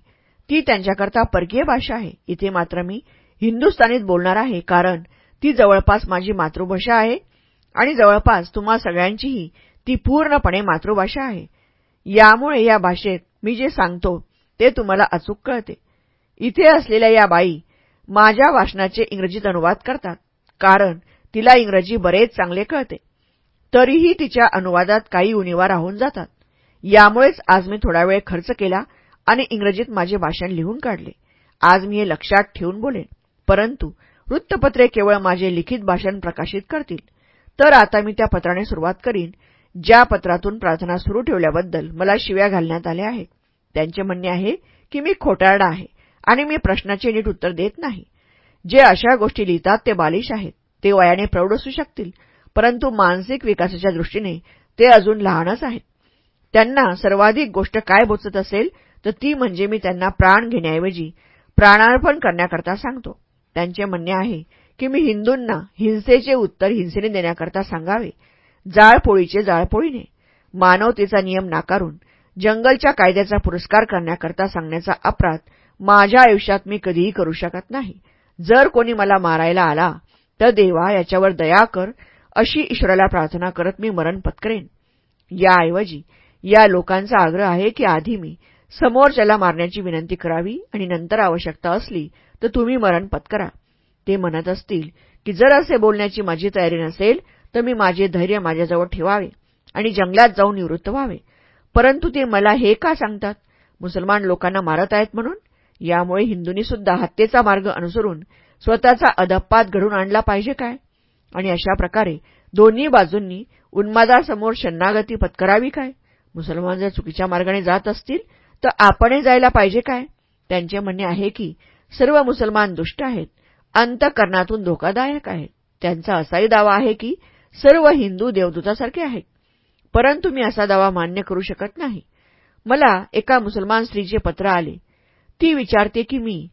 ती त्यांच्याकरता परकीय भाषा आहे. इथे मात्र मी हिंदुस्थानीत बोलणार आहे कारण ती जवळपास माझी मातृभाषा आहे आणि जवळपास तुम्हा सगळ्यांचीही ती पूर्णपणे मातृभाषा आहे. यामुळे या भाषेत मी जे सांगतो ते तुम्हाला अचूक कळते. इथे असलेल्या या बाई माझ्या भाषणाचे इंग्रजीत अनुवाद करतात कारण तिला इंग्रजी बरेच चांगले कळते. तरीही तिच्या अनुवादात काही उणीवा राहून जातात. यामुळेच आज मी थोडा वेळ खर्च केला आणि इंग्रजीत माझे भाषण लिहून काढले. आज मी हे लक्षात ठेवून बोलेन. परंतु वृत्तपत्रे केवळ माझे लिखित भाषण प्रकाशित करतील. तर आता मी त्या पत्राने सुरुवात करीन ज्या पत्रातून प्रार्थना सुरू ठेवल्याबद्दल मला शिव्या घालण्यात आल्या आहेत. त्यांचे म्हणणे आहे की मी खोटारडा आहे आणि मी प्रश्नाचे नीट उत्तर देत नाही. जे अशा गोष्टी लिहितात ते बालिश आहेत. ते वयाने प्रौढ असू शकतील परंतु मानसिक विकासाच्या दृष्टीने ते अजून लहानच आहेत. त्यांना सर्वाधिक गोष्ट काय बोचत असेल तर ती म्हणजे मी त्यांना प्राण घेण्याऐवजी प्राणार्पण करण्याकरता सांगतो. त्यांचे म्हणणे आहे की मी हिंदूंना हिंसेचे उत्तर हिंसेने देण्याकरता सांगावे जाळपोळीचे जाळपोळीने. मानवतेचा नियम नाकारून जंगलच्या कायद्याचा पुरस्कार करण्याकरता सांगण्याचा अपराध माझ्या आयुष्यात मी कधीही करू शकत नाही. जर कोणी मला मारायला आला तर देवा याच्यावर दया कर अशी ईश्वराला प्रार्थना करत मी मरण पत्करेन. याऐवजी या लोकांचा आग्रह आहे की आधी मी समोरच्याला मारण्याची विनंती करावी आणि नंतर आवश्यकता असली तर तुम्ही मरण पत्करा. ते म्हणत असतील की जर असे बोलण्याची माझी तयारी नसेल तर मी माझे धैर्य माझ्याजवळ ठेवावे आणि जंगलात जाऊन निवृत्त व्हावे. परंतु ते मला हे का सांगतात? मुसलमान लोकांना मारत आहेत म्हणून? यामुळे हिंदूंनी सुद्धा हत्येचा मार्ग अनुसरून स्वतःचा अधपात घडून आणला पाहिजे काय? आणि अशा प्रकारे दोन्ही बाजूंनी उन्मादासमोर शरणागती पत्करावी काय? मुसलमान जर चुकीच्या मार्गाने जात असतील तर आपणही जायला पाहिजे काय? त्यांचे म्हणणे आहे की सर्व मुसलमान दुष्ट आहेत अंतकरणातून धोकादायक आहेत. त्यांचा असाही दावा आहे की सर्व हिंदू देवदूतासारखे आहेत. परंतु मी असा दावा मान्य करू शकत नाही. मला एका मुसलमान स्त्रीचे पत्र आले. ती विचारते की मी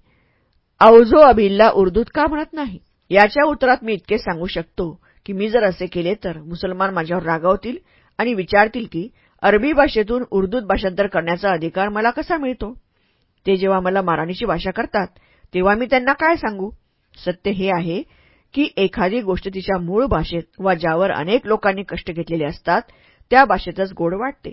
अवझो अभिलला उर्दूत का म्हणत नाही? याच्या उत्तरात मी इतके सांगू शकतो की मी जर असे केले तर मुसलमान माझ्यावर रागावतील आणि विचारतील की अरबी भाषेतून उर्दूत भाषांतर करण्याचा अधिकार मला कसा मिळतो? ते जेव्हा मला माराणीची भाषा करतात तेव्हा मी त्यांना काय सांगू? सत्य हे आहे की एखादी गोष्ट तिच्या मूळ भाषेत वा ज्यावर अनेक लोकांनी कष्ट घेतलेले असतात त्या भाषेतच गोड वाटते.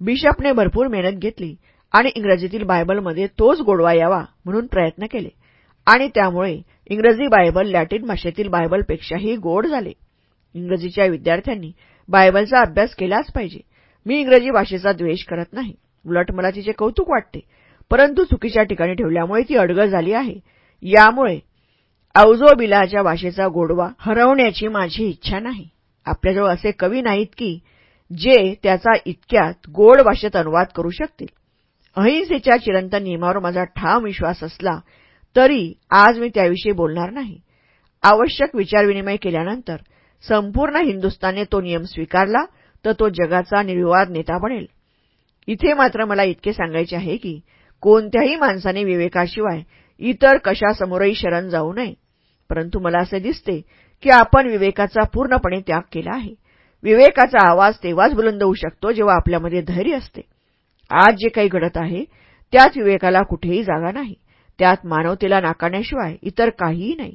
बिशपने भरपूर मेहनत घेतली आणि इंग्रजीतील बायबलमध्ये तोच गोडवा यावा म्हणून प्रयत्न केले. आणि त्यामुळे इंग्रजी बायबल लॅटिन भाषेतील बायबलपेक्षाही गोड झाले. इंग्रजीच्या विद्यार्थ्यांनी बायबलचा अभ्यास केलाच पाहिजे. मी इंग्रजी भाषेचा द्वेष करत नाही. उलट मला तिचे कौतुक वाटते. परंतु चुकीच्या ठिकाणी ठेवल्यामुळे ती अडगळ झाली आहे. यामुळे बिलाच्या भाषेचा गोडवा हरवण्याची माझी इच्छा नाही. आपल्याजवळ असे कवी नाहीत की जे त्याचा इतक्यात गोड भाषेत अनुवाद करू शकतील. अहिंसेच्या चिरंतन नियमावर माझा ठाम विश्वास असला तरी आज मी त्याविषयी बोलणार नाही. आवश्यक विचारविनिमय केल्यानंतर संपूर्ण हिंदुस्थानने तो नियम स्वीकारला तर तो जगाचा निर्विवाद नेता बनेल. इथे मात्र मला इतके सांगायचे आहे की कोणत्याही माणसाने विवेकाशिवाय इतर कशासमोरही शरण जाऊ नये. परंतु मला असे दिसते की आपण विवेकाचा पूर्णपणे त्याग केला आहे. विवेकाचा आवाज तेव्हाच बुलंद होऊ शकतो जेव्हा आपल्यामध्ये धैर्य असते. आज जे काही घडत आहे त्यात विवेकाला कुठेही जागा नाही. त्यात मानवतेला नाकारण्याशिवाय इतर काहीही नाही.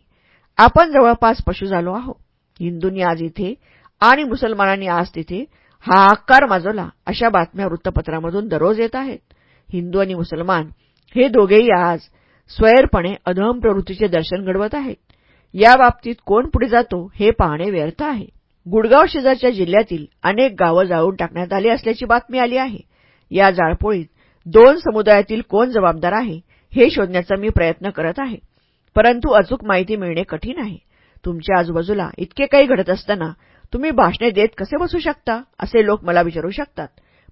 आपण जवळपास पशु झालो आहोत. हिंदूंनी आज इथे आणि मुसलमानांनी आज तिथे हा आकार माजवला अशा बातम्या वृत्तपत्रामधून दररोज येत आहेत. हिंदू आणि मुसलमान हे दोघेही आज स्वैरपणे अधम प्रवृत्तीचे दर्शन घडवत आहेत. या बाबतीत कोण पुढे जातो हे पाहणे व्यर्थ आहे. गुडगाव शेजारच्या जिल्ह्यातील अनेक गावं जाळून टाकण्यात आली असल्याची बातमी आली आहे. या जाळपोळीत दोन समुदायातील कोण जबाबदार आहे हे शोधण्याचा मी प्रयत्न करत आहे. परंतु अचूक माहिती मिळणे कठीण आहे. तुमच्या आजूबाजूला इतके काही घडत असताना तुम्ही भाषणे देत कसे बसू शकता असे लोक मला विचारू शकतात.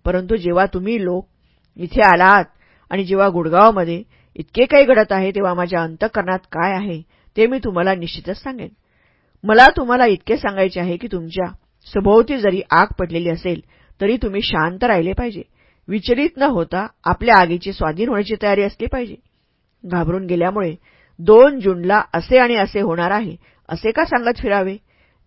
परंतु जेव्हा तुम्ही लोक इथे आलात आणि जेव्हा गुडगावमध्ये इतके काही घडत आहे तेव्हा माझ्या अंतकरणात काय आहे ते मी तुम्हाला निश्चितच सांगेन. मला तुम्हाला इतके सांगायचे आहे की तुमच्या सभोवती जरी आग पडलेली असेल तरी तुम्ही शांत राहिले पाहिजे. विचलित न होता आपल्या आगीची स्वाधीन होण्याची तयारी असली पाहिजे. घाबरून गेल्यामुळे दोन जूनला असे आणि असे होणार आहे असे का सांगत फिरावे?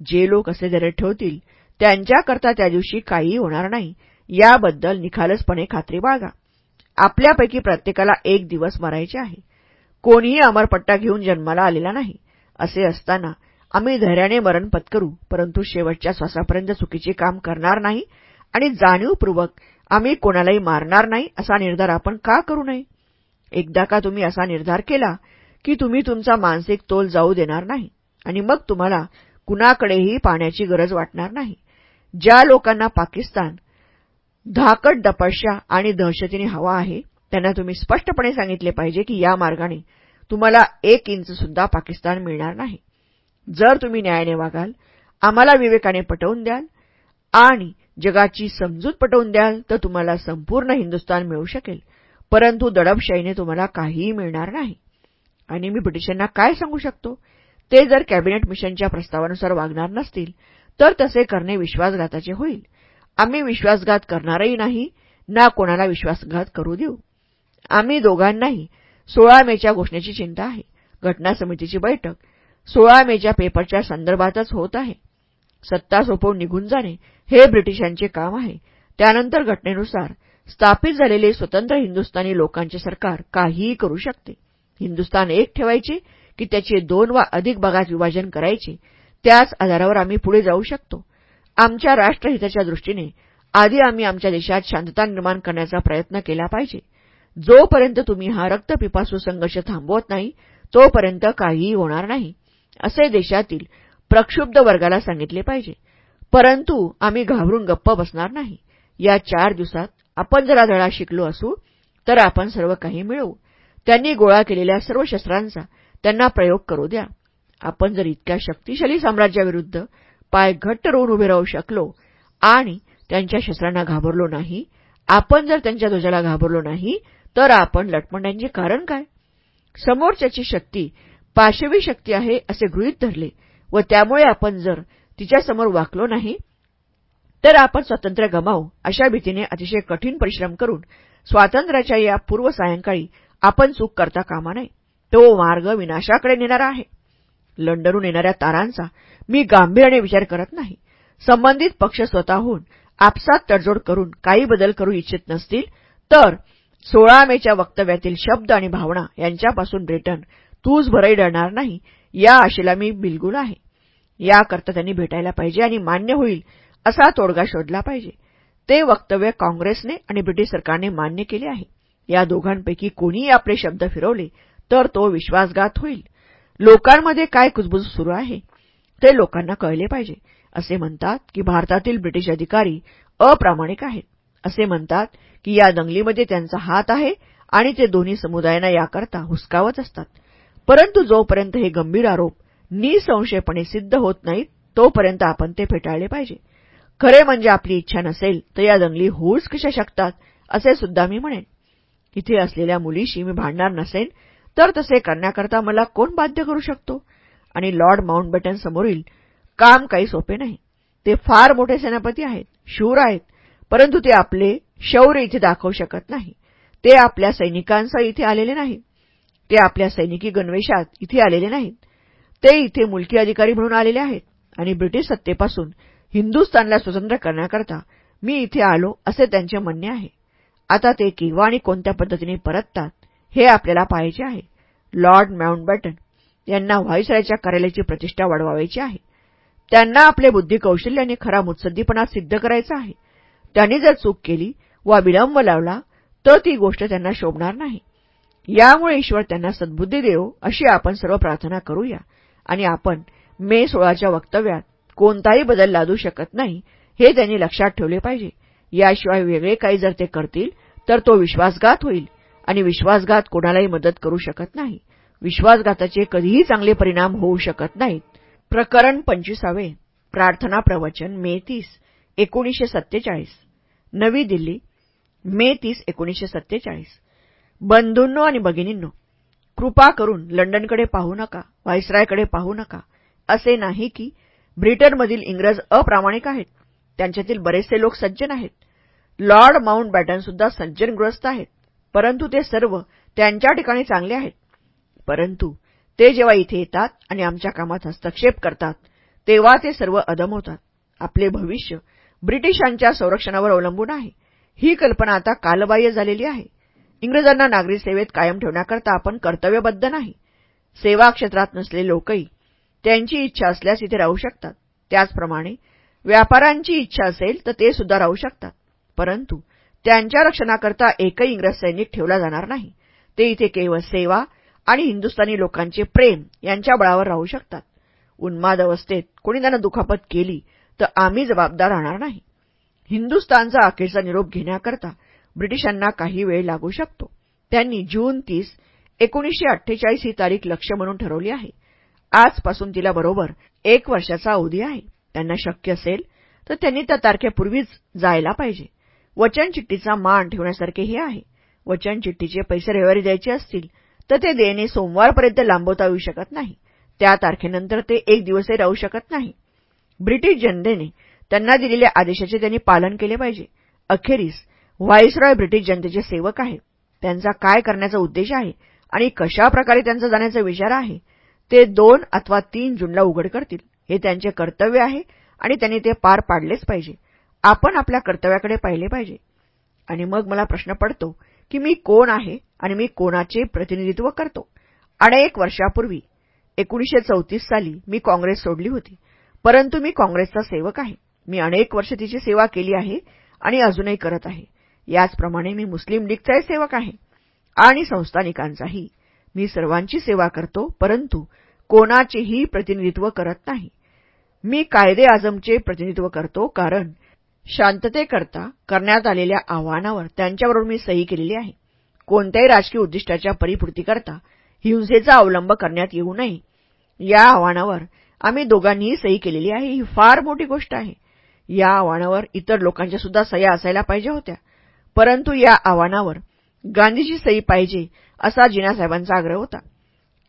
जे लोक असे धैर्य ठेवतील त्यांच्याकरता त्या दिवशी काहीही होणार नाही. याबद्दल निखालसपणे खात्री बाळगा. आपल्यापैकी प्रत्येकाला एक दिवस मरायचे आहे. कोणीही अमरपट्टा घेऊन जन्माला आलेला नाही. असे असताना आम्ही धैर्याने मरण पत्करू परंतु शेवटच्या श्वासापर्यंत चुकीचे काम करणार नाही आणि जाणीवपूर्वक आम्ही कोणालाही मारणार नाही असा निर्धार आपण का करू नये? एकदा का तुम्ही असा निर्धार केला की तुम्ही तुमचा मानसिक तोल जाऊ देणार नाही आणि मग तुम्हाला कुणाकडेही पाण्याची गरज वाटणार नाही. ज्या लोकांना पाकिस्तान धाकट दपश्या आणि दहशतीने हवा आहे त्यांना तुम्ही स्पष्टपणे सांगितले पाहिजे की या मार्गाने तुम्हाला एक इंच सुद्धा पाकिस्तान मिळणार नाही. जर तुम्ही न्यायाने वागाल आम्हाला विवेकाने पटवून द्याल आणि जगाची समजूत पटवून द्याल तर तुम्हाला संपूर्ण हिंदुस्तान मिळू शकेल. परंतु दडपशाहीने तुम्हाला काहीही मिळणार नाही. आणि मी ब्रिटिशांना काय सांगू शकतो? ते जर कॅबिनेट मिशनच्या प्रस्तावानुसार वागणार नसतील तर तसे करणे विश्वासघाताचे होईल. आम्ही विश्वासघात करणारही नाही ना कोणाला विश्वासघात करू देऊ. आम्ही दोघांनाही सोळा मेच्या घोषणेची चिंता आहे. घटना समितीची बैठक सोळा मेच्या पेपरच्या संदर्भातच होत आहे. सत्ता सोपवून निघून जाणे हे ब्रिटिशांचे काम आहे. त्यानंतर घटनेनुसार स्थापित झालेले स्वतंत्र हिंदुस्थानी लोकांचे सरकार काहीही करू शकते. हिंदुस्थान एक ठेवायचे की त्याचे दोन वा अधिक भागात विभाजन करायचे त्याच आधारावर आम्ही पुढे जाऊ शकतो. आमच्या राष्ट्रहिताच्या दृष्टीने आधी आम्ही आमच्या देशात शांतता निर्माण करण्याचा प्रयत्न केला पाहिजे. जोपर्यंत तुम्ही हा रक्तपिपासू संघर्ष थांबवत नाही तोपर्यंत काहीही होणार नाही. असे देशातील प्रक्षुब्ध वर्गाला सांगितले पाहिजे. परंतु आम्ही घाबरून गप्प बसणार नाही. या चार दिवसात आपण जरा धडा शिकलो असू तर आपण सर्व काही मिळवू. त्यांनी गोळा केलेल्या सर्व शस्त्रांचा त्यांना प्रयोग करू द्या. आपण जर इतक्या शक्तिशाली साम्राज्याविरुद्ध पाय घट्ट रोवून उभे राहू शकलो आणि त्यांच्या शस्त्रांना घाबरलो नाही आपण जर त्यांच्या ध्वजाला घाबरलो नाही तर आपण लटमंड्यांचे कारण काय? समोरच्याची शक्ती पाशवी शक्ती आहे असे गृहीत धरले व त्यामुळे आपण जर तिच्यासमोर वाकलो नाही तर आपण स्वातंत्र्य गमावू अशा भीतीने अतिशय कठीण परिश्रम करून स्वातंत्र्याच्या या पूर्व सायंकाळी आपण चूक करता कामा नये. तो मार्ग विनाशाकडे नेणारा आहे. लंडनहून येणाऱ्या तारांचा मी गांभीर्याने विचार करत नाही. संबंधित पक्ष स्वतःहून आपसात तडजोड करून काही बदल करू इच्छित नसतील तर सोळा मेच्या वक्तव्यातील शब्द आणि भावना यांच्यापासून ब्रिटन तूच भरही डरणार नाही. या आशेला मी बिलगुल आहे. याकरता त्यांनी भेटायला पाहिजे आणि मान्य होईल असा तोडगा शोधला पाहिजे. ते वक्तव्य काँग्रेसने आणि ब्रिटिश सरकारने मान्य केले आहे. या दोघांपैकी कोणीही आपले शब्द फिरवले तर तो विश्वासघात होईल. लोकांमध्ये काय कुजबुज सुरू आहे ते लोकांना कळले पाहिजे असे म्हणतात की भारतातील ब्रिटिश अधिकारी अप्रामाणिक आहेत. असे म्हणतात की या दंगलीमध्ये त्यांचा हात आहे आणि ते दोन्ही समुदायांना याकरता हुसकावत असतात. परंतु जोपर्यंत हे गंभीर आरोप निसंशयपणे सिद्ध होत नाहीत तोपर्यंत आपण ते फेटाळले पाहिजे. खरे म्हणजे आपली इच्छा नसेल तर या दंगली होऊच कशा शकतात असे सुद्धा मी म्हणेन. इथे असलेल्या मुलीशी मी भांडणार नसेन तर तसे करण्याकरता मला कोण बाध्य करू शकतो? आणि लॉर्ड माउंटबॅटन समोरील काम काही सोपे नाही. ते फार मोठे सेनापती आहेत शूर आहेत परंतु ते आपले शौर्य इथे दाखवू शकत नाही. ते आपल्या सैनिकांसह इथे आलेले नाहीत. ते आपल्या सैनिकी गणवेशात इथे आलेले नाहीत. ते इथे मुलकी अधिकारी म्हणून आलेले आहेत आणि ब्रिटिश सत्तेपासून हिंदुस्थानला स्वतंत्र करण्याकरता मी इथे आलो असे त्यांचे म्हणणे आहे. आता ते केव्हा आणि कोणत्या पद्धतीने परततात हे आपल्याला पाहायचे आहे. लॉर्ड माउंटबॅटन यांना व्हाईसरायच्या कार्यालयाची प्रतिष्ठा वाढवायची आहे. त्यांना आपले बुद्धी कौशल्याने खरा मुत्सद्दीपणा सिद्ध करायचा आहे. त्यांनी जर चूक केली वा विलंब लावला तर ती गोष्ट त्यांना शोभणार नाही. यामुळे ईश्वर त्यांना सद्बुद्धी देव अशी आपण सर्व प्रार्थना करूया. आणि आपण मे सोळाच्या वक्तव्यात कोणताही बदल लादू शकत नाही हे त्यांनी लक्षात ठेवले पाहिजे. याशिवाय वेगळे काही जर ते करतील तर तो विश्वासघात होईल. आणि विश्वासघात कोणालाही मदत करू शकत नाही. विश्वासघाताचे कधीही चांगले परिणाम होऊ शकत नाहीत. प्रकरण पंचवीसावे. प्रार्थना प्रवचन मे तीस एकोणीसशे सत्तेचाळीस. नवी दिल्ली. मे तीस एकोणीसशे सत्तेचाळीस. बंधूंनो आणि भगिनींनो कृपा करून लंडनकडे पाहू नका व्हायसरायकडे पाहू नका. असे नाही की ब्रिटनमधील इंग्रज अप्रामाणिक आहेत त्यांच्यातील बरेचसे लोक सज्जन आहेत. लॉर्ड माउंट बॅटनसुद्धा सज्जनग्रस्त आहेत परंतु ते सर्व त्यांच्या ठिकाणी चांगले आहेत. परंतु ते जेव्हा इथे येतात आणि आमच्या कामात हस्तक्षेप करतात तेव्हा ते सर्व अदम होतात. आपले भविष्य ब्रिटिशांच्या संरक्षणावर अवलंबून आहे. ही कल्पना आता कालबाह्य झालेली आहे. इंग्रजांना नागरी सेवेत कायम ठेवण्याकरता आपण कर्तव्यबद्ध नाही. सेवा क्षेत्रात नसलेले लोकही त्यांची इच्छा असल्यास इथे राहू शकतात. त्याचप्रमाणे व्यापाऱ्यांची इच्छा असेल तर ते सुद्धा राहू शकतात. परंतु त्यांच्या रक्षणाकरता एकही इंग्रज सैनिक ठेवला जाणार नाही. ते इथे केवळ सेवा आणि हिंदुस्थानी लोकांचे प्रेम यांच्या बळावर राहू शकतात. उन्माद अवस्थेत कोणी त्यांना दुखापत केली तर आम्ही जबाबदार राहणार नाही. हिंदुस्थानचा अखेरचा निरोप घेण्याकरता ब्रिटिशांना काही वेळ लागू शकतो. त्यांनी जून तीस एकोणीसशे अठ्ठेचाळीस ही तारीख लक्ष म्हणून ठरवली आहे. आजपासून तिला बरोबर एक वर्षाचा अवधी आहे. त्यांना शक्य असेल तर त्यांनी त्या तारखेपूर्वीच जायला पाहिजे. वचन चिठ्ठीचा मान ठेवण्यासारखे हे आहे. वचन चिठ्ठीचे पैसे रविवारी द्यायचे असतील तर ते देणे सोमवारपर्यंत लांबवता येऊ शकत नाही. त्या तारखेनंतर ते एक दिवसही राहू शकत नाही. ब्रिटिश जनतेने त्यांना दिलेल्या आदेशाचे त्यांनी पालन केले पाहिजे. अखेरीस व्हाईसरॉय ब्रिटिश जनतेचे सेवक आहे. त्यांचा काय करण्याचा उद्देश आहे आणि कशा प्रकारे त्यांचा जाण्याचा विचार आहे ते दोन अथवा तीन जूनला उघड करतील. हे त्यांचे कर्तव्य आहे आणि त्यांनी ते पार पाडलेच पाहिजे. आपण आपल्या कर्तव्याकडे पाहिले पाहिजे. आणि मग मला प्रश्न पडतो की मी कोण आहे आणि मी कोणाचे प्रतिनिधित्व करतो? अनेक वर्षापूर्वी एकोणीशे चौतीस साली मी काँग्रेस सोडली होती. परंतु मी काँग्रेसचा सेवक आहे. मी अनेक वर्ष तिची सेवा केली आहे आणि अजूनही करत आहे. याचप्रमाणे मी मुस्लिम लीगचाही सेवक आहे आणि संस्थानिकांचाही. मी सर्वांची सेवा करतो परंतु कोणाचेही प्रतिनिधित्व करत नाही. मी कायदे आजमचे प्रतिनिधित्व करतो कारण शांततेकरता करण्यात आलेल्या आव्हानावर त्यांच्याबरोबर मी सही केलेली आहे. कोणत्याही राजकीय उद्दिष्टाच्या परिपूर्तीकरता हिंसेचा अवलंब करण्यात येऊ नये. या आव्हानावर आम्ही दोघांनीही सही केलेली आहे. ही फार मोठी गोष्ट आहे. या आव्हानावर इतर लोकांच्या सुद्धा सह्या असायला पाहिजे होत्या. परंतु या आव्हानावर गांधीजी सही पाहिजे असा जिनासाहेबांचा आग्रह होता.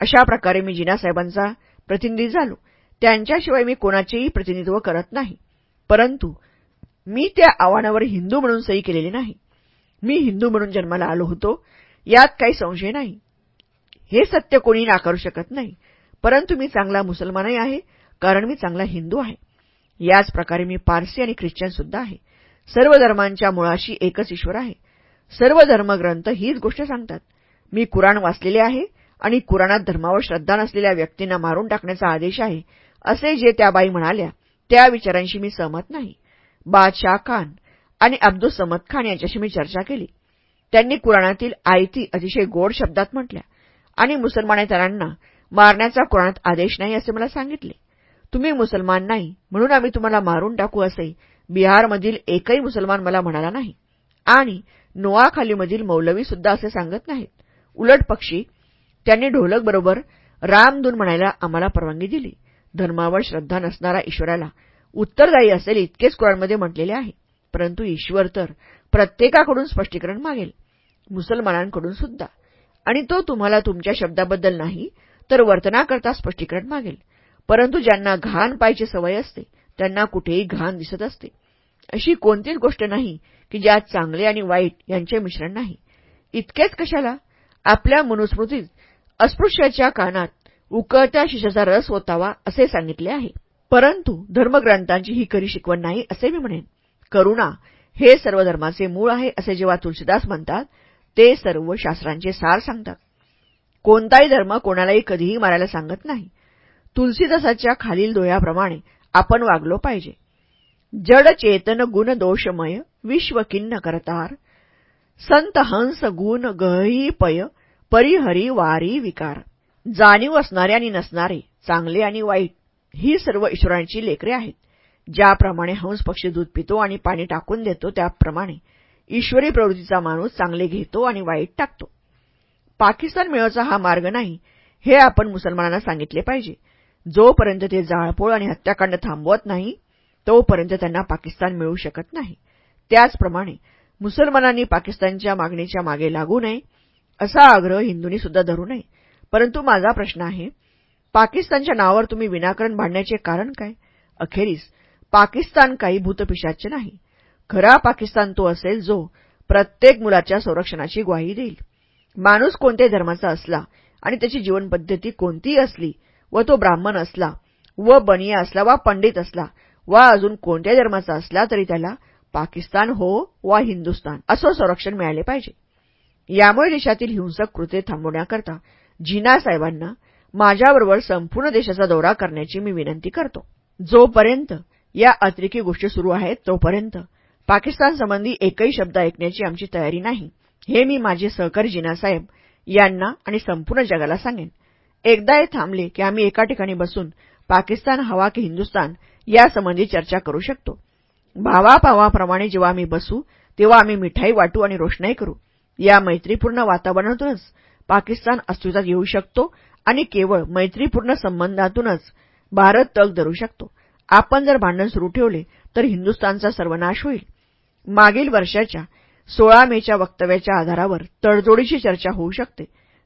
अशा प्रकारे मी जिनासाहेबांचा प्रतिनिधी झालो. त्यांच्याशिवाय मी कोणाचेही प्रतिनिधित्व करत नाही. परंतु मी त्या आव्हानावर हिंदू म्हणून सही केलेली नाही. मी हिंदू म्हणून जन्माला आलो होतो यात काही संशय नाही. हे सत्य कोणी नाकारू शकत नाही. परंतु मी चांगला मुसलमानही आहे कारण मी चांगला हिंदू आहे. याच प्रकारे मी पारसी आणि ख्रिश्चन सुद्धा आहे. सर्व धर्मांच्या मुळाशी एकच ईश्वर आहे. सर्व धर्मग्रंथ हीच गोष्ट सांगतात. मी कुराण वाचलेले आहे आणि कुराणात धर्मावर श्रद्धा नसलेल्या व्यक्तींना मारून टाकण्याचा आदेश आहे असे जे त्या बाई म्हणाल्या त्या विचारांशी मी सहमत नाही. बादशाह खान आणि अब्दुल समद खान यांच्याशी मी चर्चा केली. त्यांनी कुराणातील आयती अतिशय गोड शब्दात म्हटल्या आणि मुसलमानेतरांना मारण्याचा कुराणात आदेश नाही असे मला सांगितले. तुम्ही मुसलमान नाही म्हणून आम्ही तुम्हाला मारून टाकू असे बिहारमधील एकही मुसलमान मला म्हणाला नाही. आणि नोआखालीमधील मौलवी सुद्धा असे सांगत नाहीत. उलट पक्षी त्यांनी ढोलकबरोबर रामधून म्हणायला आम्हाला परवानगी दिली. धर्मावर श्रद्धा नसणारा ईश्वराला उत्तरदायी असेल इतकेच कुराणमध्ये म्हटलेले आहे. परंतु ईश्वर तर प्रत्येकाकडून स्पष्टीकरण मागेल मुसलमानांकडून सुद्धा. आणि तो तुम्हाला तुमच्या शब्दाबद्दल नाही तर वर्तनाकरता स्पष्टीकरण मागेल. परंतु ज्यांना घाण पायची सवय असते त्यांना कुठेही घाण दिसत असते. अशी कोणतीच गोष्ट नाही की ज्यात चांगले आणि वाईट यांचे मिश्रण नाही. इतकेच कशाला? आपल्या मनुस्मृतीत अस्पृश्याच्या कानात उकळत्या शिशाचा रस होतावा असे सांगितले आहे. परंतु धर्मग्रंथांची ही खरी शिकवण नाही असे मी म्हणेन. करुणा हे सर्व धर्माचे मूळ आहे असे जेव्हा तुलसीदास म्हणतात ते सर्व शास्त्रांचे सार सांगतात. कोणताही धर्म कोणालाही कधीही मारायला सांगत नाही. तुलसीदासाच्या खालील दोयाप्रमाणे आपण वागलो पाहिजे. जड चेतन गुण दोषमय विश्वकिन्न करतार. संत हंस गुण गही पय परिहरी वारी विकार. जाणीव असणारे आणि नसणारे चांगले आणि वाईट ही सर्व ईश्वरांची लेकरे आहेत. ज्याप्रमाणे हंस पक्षी दूध पितो आणि पाणी टाकून देतो त्याप्रमाणे ईश्वरी प्रवृत्तीचा माणूस चांगले घेतो आणि वाईट टाकतो. पाकिस्तान मिळवचा हा मार्ग नाही हे आपण मुसलमानांना सांगितले पाहिजे. जोपर्यंत ते जाळपोळ आणि हत्याकांड थांबवत नाही तोपर्यंत त्यांना पाकिस्तान मिळू शकत नाही. त्याचप्रमाणे मुसलमानांनी पाकिस्तानच्या मागणीच्या मागे लागू नये असा आग्रह हिंदूंनी सुद्धा धरू नये. परंतु माझा प्रश्न आहे पाकिस्तानच्या नावावर तुम्ही विनाकारण भांडण्याचे कारण काय? अखेरीस पाकिस्तान काही भूतपिशाच नाही. खरा पाकिस्तान तो असेल जो प्रत्येक मुलाच्या संरक्षणाची ग्वाही देईल. माणूस कोणत्याही धर्माचा असला आणि त्याची जीवनपद्धती कोणतीही असली व तो ब्राह्मण असला व बनिया असला वा पंडित असला वा अजून कोणत्याही धर्माचा असला तरी त्याला पाकिस्तान हो वा हिंदुस्तान असं संरक्षण मिळाले पाहिजे. यामुळे देशातील हिंसक कृत्ये थांबवण्याकरता जिना साहेबांना माझ्याबरोबर संपूर्ण देशाचा दौरा करण्याची मी विनंती करतो. जोपर्यंत या अतिरेकी गोष्टी सुरू आहेत तोपर्यंत पाकिस्तानसंबंधी एकही शब्द ऐकण्याची आमची तयारी नाही हे मी माझे सहकारी जिनासाहेब यांना आणि संपूर्ण जगाला सांगेन. एकदा हे थांबले की आम्ही एका ठिकाणी बसून पाकिस्तान हवा की हिंदुस्तान यासंबंधी चर्चा करू शकतो. भावाभावाप्रमाणे जेव्हा आम्ही बसू तेव्हा आम्ही मिठाई वाटू आणि रोषणाई करू. या मैत्रीपूर्ण वातावरणातूनच पाकिस्तान अस्तित्वात येऊ शकतो आणि केवळ मैत्रीपूर्ण संबंधातूनच भारत तग धरू शकतो. आपण जर भांडण सुरू ठेवले तर हिंदुस्तानचा सर्वनाश होईल. मागील वर्षाच्या सोळा मेच्या वक्तव्याच्या आधारावर तडजोडीची चर्चा होऊ शकते.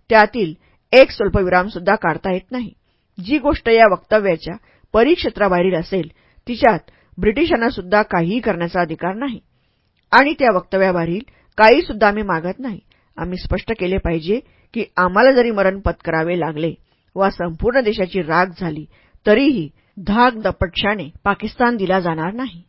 त्यातील एक स्वल्पविरामसुद्धा काढता येत नाही. जी गोष्ट या वक्तव्याच्या परिक्षेत्राबाहेरील असेल तिच्यात ब्रिटिशांना सुद्धा काहीही करण्याचा अधिकार नाही. आणि त्या वक्तव्याबाहेरील काहीसुद्धा आम्ही मागत नाही. आम्ही स्पष्ट केले पाहिजे की आम्हाला जरी मरण पत्करावे लागले वा संपूर्ण देशाची राग झाली तरीही धाक दपटशाने पाकिस्तान दिला जाणार नाही.